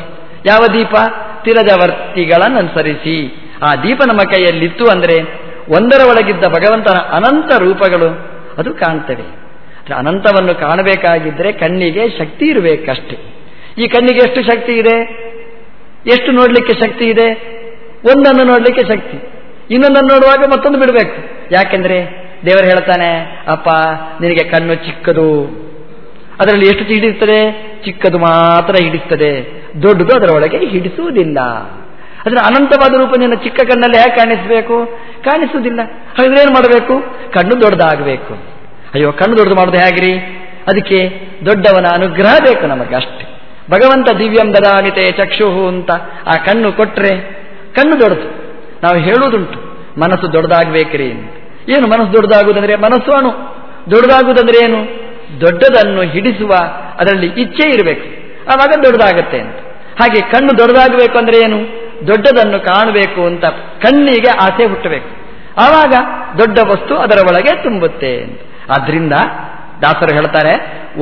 ಯಾವ ದೀಪ? ತಿರಜವರ್ತಿಗಳನ್ನು ಅನುಸರಿಸಿ ಆ ದೀಪ ನಮ್ಮ ಕೈಯಲ್ಲಿತ್ತು ಅಂದರೆ ಒಂದರ ಒಳಗಿದ್ದ ಭಗವಂತನ ಅನಂತ ರೂಪಗಳು ಅದು ಕಾಣ್ತವೆ. ಅನಂತವನ್ನು ಕಾಣಬೇಕಾಗಿದ್ದರೆ ಕಣ್ಣಿಗೆ ಶಕ್ತಿ ಇರಬೇಕಷ್ಟೆ. ಈ ಕಣ್ಣಿಗೆ ಎಷ್ಟು ಶಕ್ತಿ ಇದೆ? ಎಷ್ಟು ನೋಡಲಿಕ್ಕೆ ಶಕ್ತಿ ಇದೆ? ಒಂದನ್ನು ನೋಡಲಿಕ್ಕೆ ಶಕ್ತಿ. ಇನ್ನೊಂದನ್ನು ನೋಡುವಾಗ ಮತ್ತೊಂದು ಬಿಡಬೇಕು. ಯಾಕೆಂದ್ರೆ ದೇವರು ಹೇಳ್ತಾನೆ, ಅಪ್ಪ, ನಿನಗೆ ಕಣ್ಣು ಚಿಕ್ಕದು. ಅದರಲ್ಲಿ ಎಷ್ಟು ಹಿಡಿಸ್ತದೆ ಚಿಕ್ಕದು ಮಾತ್ರ ಹಿಡಿಸ್ತದೆ ದೊಡ್ಡದು ಅದರೊಳಗೆ ಹಿಡಿಸುವುದಿಲ್ಲ. ಅದರ ಅನಂತವಾದ ರೂಪ ನಿನ್ನ ಚಿಕ್ಕ ಕಣ್ಣಲ್ಲಿ ಹೇಗೆ ಕಾಣಿಸಬೇಕು? ಕಾಣಿಸುವುದಿಲ್ಲ. ಹಾಗಾದ್ರೆ ಏನು ಮಾಡಬೇಕು? ಕಣ್ಣು ದೊಡ್ಡದಾಗಬೇಕು. ಅಯ್ಯೋ, ಕಣ್ಣು ದೊಡ್ಡದು ಮಾಡೋದು ಹೇಗ್ರಿ? ಅದಕ್ಕೆ ದೊಡ್ಡವನ ಅನುಗ್ರಹ ಬೇಕು ನಮಗೆ ಅಷ್ಟೇ. ಭಗವಂತ ದಿವ್ಯಂ ದದಾಮಿತೆ ಚಕ್ಷುಹು ಅಂತ ಆ ಕಣ್ಣು ಕೊಟ್ಟರೆ ಕಣ್ಣು ದೊಡ್ಡದು. ನಾವು ಹೇಳುವುದುಂಟು, ಮನಸ್ಸು ದೊಡ್ಡದಾಗಬೇಕ್ರಿ ಅಂತ. ಏನು ಮನಸ್ಸು ದೊಡ್ಡದಾಗುವುದಂದ್ರೆ? ಮನಸ್ಸು ಅಣು. ದೊಡ್ಡದಾಗುವುದಂದ್ರೆ ಏನು? ದೊಡ್ಡದನ್ನು ಹಿಡಿಸುವ ಅದರಲ್ಲಿ ಇಚ್ಛೆ ಇರಬೇಕು. ಆವಾಗ ದೊಡ್ಡದಾಗತ್ತೆ ಅಂತ. ಹಾಗೆ ಕಣ್ಣು ದೊಡ್ಡದಾಗಬೇಕು ಅಂದ್ರೆ ಏನು? ದೊಡ್ಡದನ್ನು ಕಾಣಬೇಕು ಅಂತ ಕಣ್ಣಿಗೆ ಆಸೆ ಹುಟ್ಟಬೇಕು. ಆವಾಗ ದೊಡ್ಡ ವಸ್ತು ಅದರ ಒಳಗೆ ತುಂಬುತ್ತೆ ಆದ್ರಿಂದ ದಾಸರು ಹೇಳ್ತಾರೆ,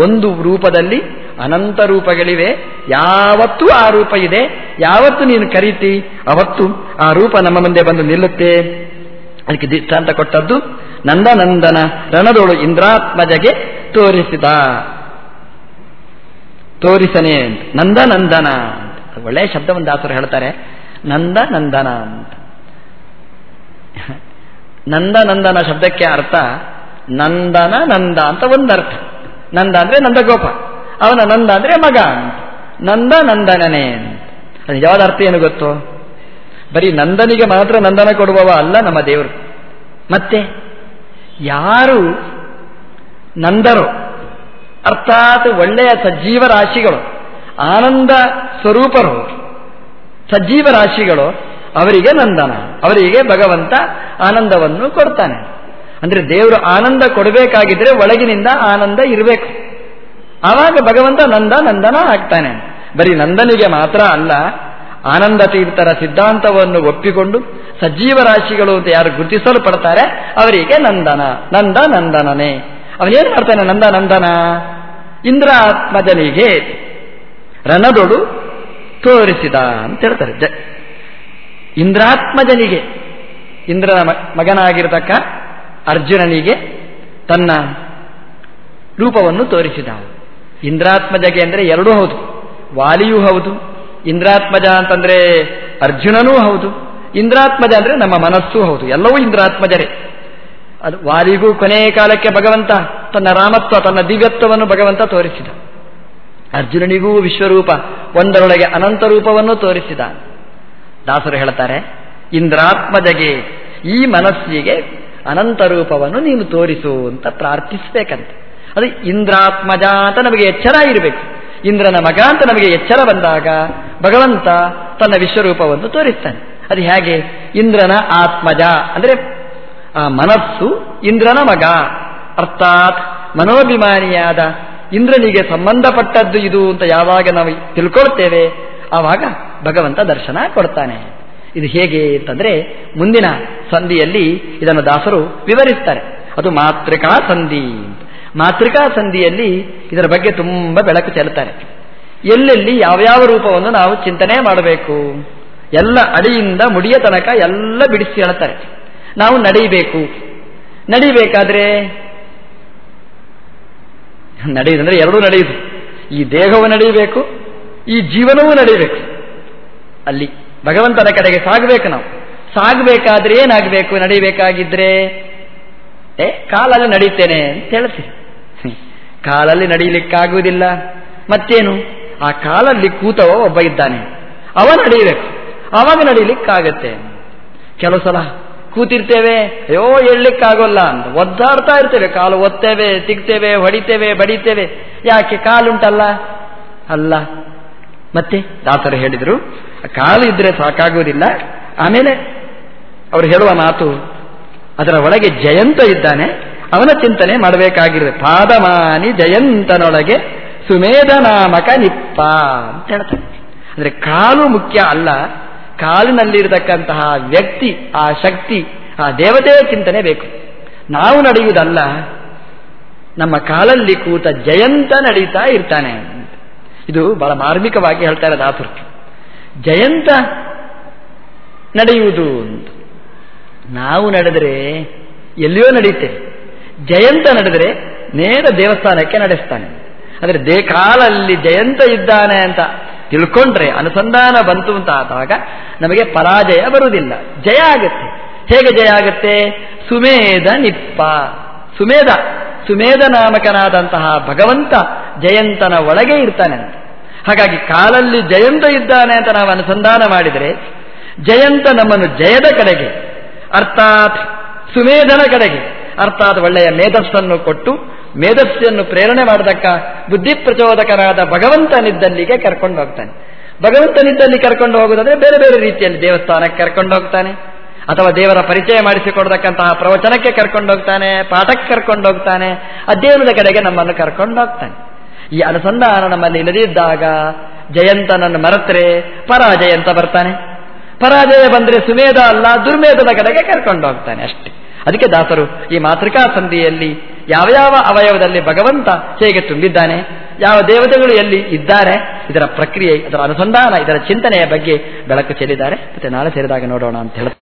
ಒಂದು ರೂಪದಲ್ಲಿ ಅನಂತ ರೂಪಗಳಿವೆ, ಯಾವತ್ತೂ ಆ ರೂಪ ಇದೆ, ಯಾವತ್ತು ನೀನು ಕರೀತಿ, ಅವತ್ತು ಆ ರೂಪ ನಮ್ಮ ಮುಂದೆ ಬಂದು ನಿಲ್ಲುತ್ತೆ. ಅದಕ್ಕೆ ದೃಷ್ಟಾಂತ ಕೊಟ್ಟದ್ದು, ನಂದನಂದನ ರಣದೋಳು ಇಂದ್ರಾತ್ಮಜಗೆ ತೋರಿಸಿದ. ತೋರಿಸನೆ ನಂದನಂದನ ಒಳ್ಳೆಯ ಶಬ್ದವನ್ನು ದಾಸರು ಹೇಳ್ತಾರೆ. ನಂದ ನಂದನ ಅಂತ. ನಂದ ನಂದನ ಶಬ್ದಕ್ಕೆ ಅರ್ಥ ನಂದನ ನಂದ ಅಂತ ಒಂದು ಅರ್ಥ ನಂದ ಅಂದ್ರೆ ನಂದಗೋಪ. ಅವನ ನಂದ ಅಂದ್ರೆ ಮಗ ಅಂತ. ನಂದ ನಂದನನೇ ಅಂತ. ಯಾವ್ದು ಅರ್ಥ ಏನು ಗೊತ್ತು? ಬರೀ ನಂದನಿಗೆ ಮಾತ್ರ ನಂದನ ಕೊಡುವವ ಅಲ್ಲ ನಮ್ಮ ದೇವರು. ಮತ್ತೆ ಯಾರು ನಂದರು? ಅರ್ಥಾತ್ ಒಳ್ಳೆಯ ಸಜ್ಜೀವ ರಾಶಿಗಳು, ಆನಂದ ಸ್ವರೂಪರು. ಸಜ್ಜೀವ ರಾಶಿಗಳು ಅವರಿಗೆ ನಂದನ, ಅವರಿಗೆ ಭಗವಂತ ಆನಂದವನ್ನು ಕೊಡ್ತಾನೆ. ಅಂದ್ರೆ ದೇವರು ಆನಂದ ಕೊಡಬೇಕಾಗಿದ್ರೆ ಒಳಗಿನಿಂದ ಆನಂದ ಇರಬೇಕು. ಆವಾಗ ಭಗವಂತ ನಂದ, ನಂದನ ಆಗ್ತಾನೆ. ಬರೀ ನಂದನಿಗೆ ಮಾತ್ರ ಅಲ್ಲ, ಆನಂದ ತೀರ್ಥರ ಸಿದ್ಧಾಂತವನ್ನು ಒಪ್ಪಿಕೊಂಡು ಸಜೀವ ರಾಶಿಗಳು ಅಂತ ಯಾರು ಗುರುತಿಸಲ್ಪಡ್ತಾರೆ, ಅವರಿಗೆ ನಂದನ, ನಂದ ನಂದನನೇ. ಅವನೇನು ಮಾಡ್ತಾನೆ? ನಂದ ನಂದನ. ಇಂದ್ರ ಆತ್ಮಜನಿಗೆ ರಣದೊಡು ತೋರಿಸಿದ ಅಂತ ಹೇಳ್ತಾರೆ. ಜ ಇಂದ್ರಾತ್ಮಜನಿಗೆ ಇಂದ್ರನ ಮಗನಾಗಿರತಕ್ಕ ಅರ್ಜುನನಿಗೆ ತನ್ನ ರೂಪವನ್ನು ತೋರಿಸಿದ ಇಂದ್ರಾತ್ಮಜಗೆ ಅಂದರೆ ಎರಡೂ ಹೌದು. ವಾಲಿಯೂ ಹೌದು, ಇಂದ್ರಾತ್ಮಜ ಅಂತಂದ್ರೆ ಅರ್ಜುನನೂ ಹೌದು, ಇಂದ್ರಾತ್ಮಜ ಅಂದರೆ ನಮ್ಮ ಮನಸ್ಸೂ ಹೌದು. ಎಲ್ಲವೂ ಇಂದ್ರಾತ್ಮಜರೇ. ಅದು ವಾಲಿಗೂ ಕೊನೆಯ ಕಾಲಕ್ಕೆ ಭಗವಂತ ತನ್ನ ರಾಮತ್ವ, ತನ್ನ ದಿವ್ಯತ್ವವನ್ನು ಭಗವಂತ ತೋರಿಸಿದ. ಅರ್ಜುನನಿಗೂ ವಿಶ್ವರೂಪ, ಒಂದರೊಳಗೆ ಅನಂತ ರೂಪವನ್ನು ತೋರಿಸಿದ. ದಾಸರು ಹೇಳ್ತಾರೆ ಇಂದ್ರಾತ್ಮಜಗೆ ಈ ಮನಸ್ಸಿಗೆ ಅನಂತ ರೂಪವನ್ನು ನೀನು ತೋರಿಸು ಅಂತ ಪ್ರಾರ್ಥಿಸಬೇಕಂತೆ. ಅದು ಇಂದ್ರಾತ್ಮಜ ಅಂತ ನಮಗೆ ಎಚ್ಚರ ಇರಬೇಕು. ಇಂದ್ರನ ಮಗ ಅಂತ ನಮಗೆ ಎಚ್ಚರ ಬಂದಾಗ ಭಗವಂತ ತನ್ನ ವಿಶ್ವರೂಪವನ್ನು ತೋರಿಸ್ತಾನೆ. ಅದು ಹೇಗೆ? ಇಂದ್ರನ ಆತ್ಮಜ ಅಂದರೆ ಆ ಮನಸ್ಸು ಇಂದ್ರನ ಮಗ, ಅರ್ಥಾತ್ ಮನೋಭಿಮಾನಿಯಾದ ಇಂದ್ರನಿಗೆ ಸಂಬಂಧಪಟ್ಟದ್ದು ಇದು ಅಂತ ಯಾವಾಗ ನಾವು ತಿಳ್ಕೊಳ್ತೇವೆ, ಆವಾಗ ಭಗವಂತ ದರ್ಶನ ಕೊಡ್ತಾನೆ. ಇದು ಹೇಗೆ ಅಂತಂದ್ರೆ ಮುಂದಿನ ಸಂಧಿಯಲ್ಲಿ ಇದನ್ನು ದಾಸರು ವಿವರಿಸ್ತಾರೆ. ಅದು ಮಾತೃಕಾ ಸಂಧಿ ಮಾತೃಕಾ ಸಂಧಿಯಲ್ಲಿ ಇದರ ಬಗ್ಗೆ ತುಂಬ ಬೆಳಕು ಚೆಲ್ತಾರೆ ಎಲ್ಲೆಲ್ಲಿ ಯಾವ್ಯಾವ ರೂಪವನ್ನು ನಾವು ಚಿಂತನೆ ಮಾಡಬೇಕು, ಎಲ್ಲ ಅಡಿಯಿಂದ ಮುಡಿಯ ತನಕ ಎಲ್ಲ ಬಿಡಿಸಿ ಹೇಳ್ತಾರೆ ನಾವು ನಡೆಯಬೇಕು. ನಡಿಬೇಕಾದ್ರೆ ನಡೆಯುವುದಂದ್ರೆ ಎರಡೂ ನಡೆಯುದು. ಈ ದೇಹವು ನಡೆಯಬೇಕು, ಈ ಜೀವನವೂ ನಡೆಯಬೇಕು. ಅಲ್ಲಿ ಭಗವಂತನ ಕಡೆಗೆ ಸಾಗಬೇಕು ನಾವು. ಸಾಗಬೇಕಾದ್ರೆ ಏನಾಗಬೇಕು? ನಡಿಬೇಕಾಗಿದ್ರೆ, ಏ, ಕಾಲಲ್ಲಿ ನಡೀತೇನೆ ಅಂತ ಹೇಳ್ತೀವಿ. ಕಾಲಲ್ಲಿ ನಡೀಲಿಕ್ಕಾಗುವುದಿಲ್ಲ. ಮತ್ತೇನು? ಆ ಕಾಲಲ್ಲಿ ಕೂತವ ಒಬ್ಬ ಇದ್ದಾನೆ. ಅವ ನಡೆಯಬೇಕು ಅವಾಗ ನಡೀಲಿಕ್ಕಾಗತ್ತೆ. ಕೆಲವು ಸಲ ಕೂತಿರ್ತೇವೆ, ಅಯ್ಯೋ ಹೇಳಲಿಕ್ಕಾಗೋಲ್ಲ ಅಂತ. ಒದ್ದಾಡ್ತಾ ಇರ್ತೇವೆ, ಕಾಲು ಒತ್ತೇವೆ ತಿಗ್ತೇವೆ ಹೊಡಿತೇವೆ, ಬಡಿತೇವೆ. ಯಾಕೆ, ಕಾಲುಂಟಲ್ಲ? ಅಲ್ಲ. ಮತ್ತೆ ದಾಸರು ಹೇಳಿದರು, ಕಾಲು ಇದ್ರೆ ಸಾಕಾಗುವುದಿಲ್ಲ. ಆಮೇಲೆ ಅವರು ಹೇಳುವ ಮಾತು, ಅದರ ಒಳಗೆ ಜಯಂತ ಇದ್ದಾನೆ. ಅವನ ಚಿಂತನೆ ಮಾಡಬೇಕಾಗಿರುತ್ತೆ ಪಾದಮಾನಿ ಜಯಂತನೊಳಗೆ ಸುಮೇಧ ನಾಮಕ ನಿಪ್ಪ ಅಂತ ಹೇಳ್ತಾರೆ. ಅಂದ್ರೆ ಕಾಲು ಮುಖ್ಯ ಅಲ್ಲ ಕಾಲಿನಲ್ಲಿರತಕ್ಕಂತಹ ವ್ಯಕ್ತಿ, ಆ ಶಕ್ತಿ, ಆ ದೇವತೆಯ ಚಿಂತನೆ ಬೇಕು. ನಾವು ನಡೆಯುವುದಲ್ಲ, ನಮ್ಮ ಕಾಲಲ್ಲಿ ಕೂತ ಜಯಂತ ನಡೀತಾ ಇರ್ತಾನೆ. ಇದು ಬಹಳ ಮಾರ್ಮಿಕವಾಗಿ ಹೇಳ್ತಾರೆ ದಾಸರು ಜಯಂತ ನಡೆಯುವುದು ನಾವು ನಡೆದರೆ ಎಲ್ಲಿಯೋ ನಡೆಯುತ್ತೆ ಜಯಂತ ನಡೆದರೆ ನೇರ ದೇವಸ್ಥಾನಕ್ಕೆ ನಡೆಸ್ತಾನೆ. ಆದರೆ ದೇ ಕಾಲಲ್ಲಿ ಜಯಂತ ಇದ್ದಾನೆ ಅಂತ ತಿಳ್ಕೊಂಡ್ರೆ, ಅನುಸಂಧಾನ ಬಂತು ಅಂತ ಆದಾಗ ನಮಗೆ ಪರಾಜಯ ಬರುವುದಿಲ್ಲ. ಜಯ ಆಗುತ್ತೆ. ಹೇಗೆ ಜಯ ಆಗುತ್ತೆ? ಸುಮೇಧ ನಿಪ್ಪ. ಸುಮೇಧ. ಸುಮೇಧ ನಾಮಕನಾದಂತಹ ಭಗವಂತ ಜಯಂತನ ಒಳಗೆ ಇರ್ತಾನೆ ಅಂತ. ಹಾಗಾಗಿ ಕಾಲಲ್ಲಿ ಜಯಂತ ಇದ್ದಾನೆ ಅಂತ ನಾವು ಅನುಸಂಧಾನ ಮಾಡಿದರೆ, ಜಯಂತ ನಮ್ಮನ್ನು ಜಯದ ಕಡೆಗೆ, ಅರ್ಥಾತ್ ಸುಮೇಧನ ಕಡೆಗೆ, ಅರ್ಥಾತ್ ಒಳ್ಳೆಯ ಮೇಧಸ್ಸನ್ನು ಕೊಟ್ಟು ಮೇಧಸ್ಸನ್ನು ಪ್ರೇರಣೆ ಮಾಡಿದಕ್ಕ ಬುದ್ಧಿ ಪ್ರಚೋದಕನಾದ ಭಗವಂತನಿದ್ದಲ್ಲಿಗೆ ಕರ್ಕೊಂಡು ಹೋಗ್ತಾನೆ. ಭಗವಂತನಿದ್ದಲ್ಲಿ ಕರ್ಕೊಂಡು ಹೋಗುವುದಾದ್ರೆ ಬೇರೆ ಬೇರೆ ರೀತಿಯಲ್ಲಿ ದೇವಸ್ಥಾನಕ್ಕೆ ಕರ್ಕೊಂಡು ಹೋಗ್ತಾನೆ. ಅಥವಾ ದೇವರ ಪರಿಚಯ ಮಾಡಿಸಿಕೊಡ್ತಕ್ಕಂತಹ ಪ್ರವಚನಕ್ಕೆ ಕರ್ಕೊಂಡು ಹೋಗ್ತಾನೆ, ಪಾಠಕ್ಕೆ ಕರ್ಕೊಂಡು ಹೋಗ್ತಾನೆ, ಅಧ್ಯಯನದ ಕಡೆಗೆ ನಮ್ಮನ್ನು ಕರ್ಕೊಂಡು ಹೋಗ್ತಾನೆ. ಈ ಅನುಸಂಧಾನ ನಮ್ಮಲ್ಲಿ ಇಲ್ಲದಿದ್ದಾಗ ಜಯಂತನನ್ನು ಮರೆತರೆ ಪರಾಜಯ ಅಂತ ಬರ್ತಾನೆ. ಪರಾಜಯ ಬಂದರೆ ಸುಮೇಧ ಅಲ್ಲ, ದುರ್ಮೇಧದ ಕಡೆಗೆ ಕರ್ಕೊಂಡು ಹೋಗ್ತಾನೆ ಅಷ್ಟೇ. ಅದಕ್ಕೆ ದಾಸರು, ಈ ಮಾತೃಕಾ ಸಂಧಿಯಲ್ಲಿ ಯಾವ ಯಾವ ಅವಯವದಲ್ಲಿ ಭಗವಂತ ಹೇಗೆ ತುಂಬಿದ್ದಾನೆ, ಯಾವ ದೇವತೆಗಳು ಎಲ್ಲಿ ಇದ್ದಾರೆ, ಇದರ ಪ್ರಕ್ರಿಯೆ, ಅದರ ಅನುಸಂಧಾನ, ಇದರ ಚಿಂತನೆಯ ಬಗ್ಗೆ ಬೆಳಕು ಚೆಲ್ಲಿದ್ದಾರೆ. ಮತ್ತೆ ನಾಳೆ ಸೇರಿದಾಗ ನೋಡೋಣ ಅಂತ ಹೇಳುತ್ತೆ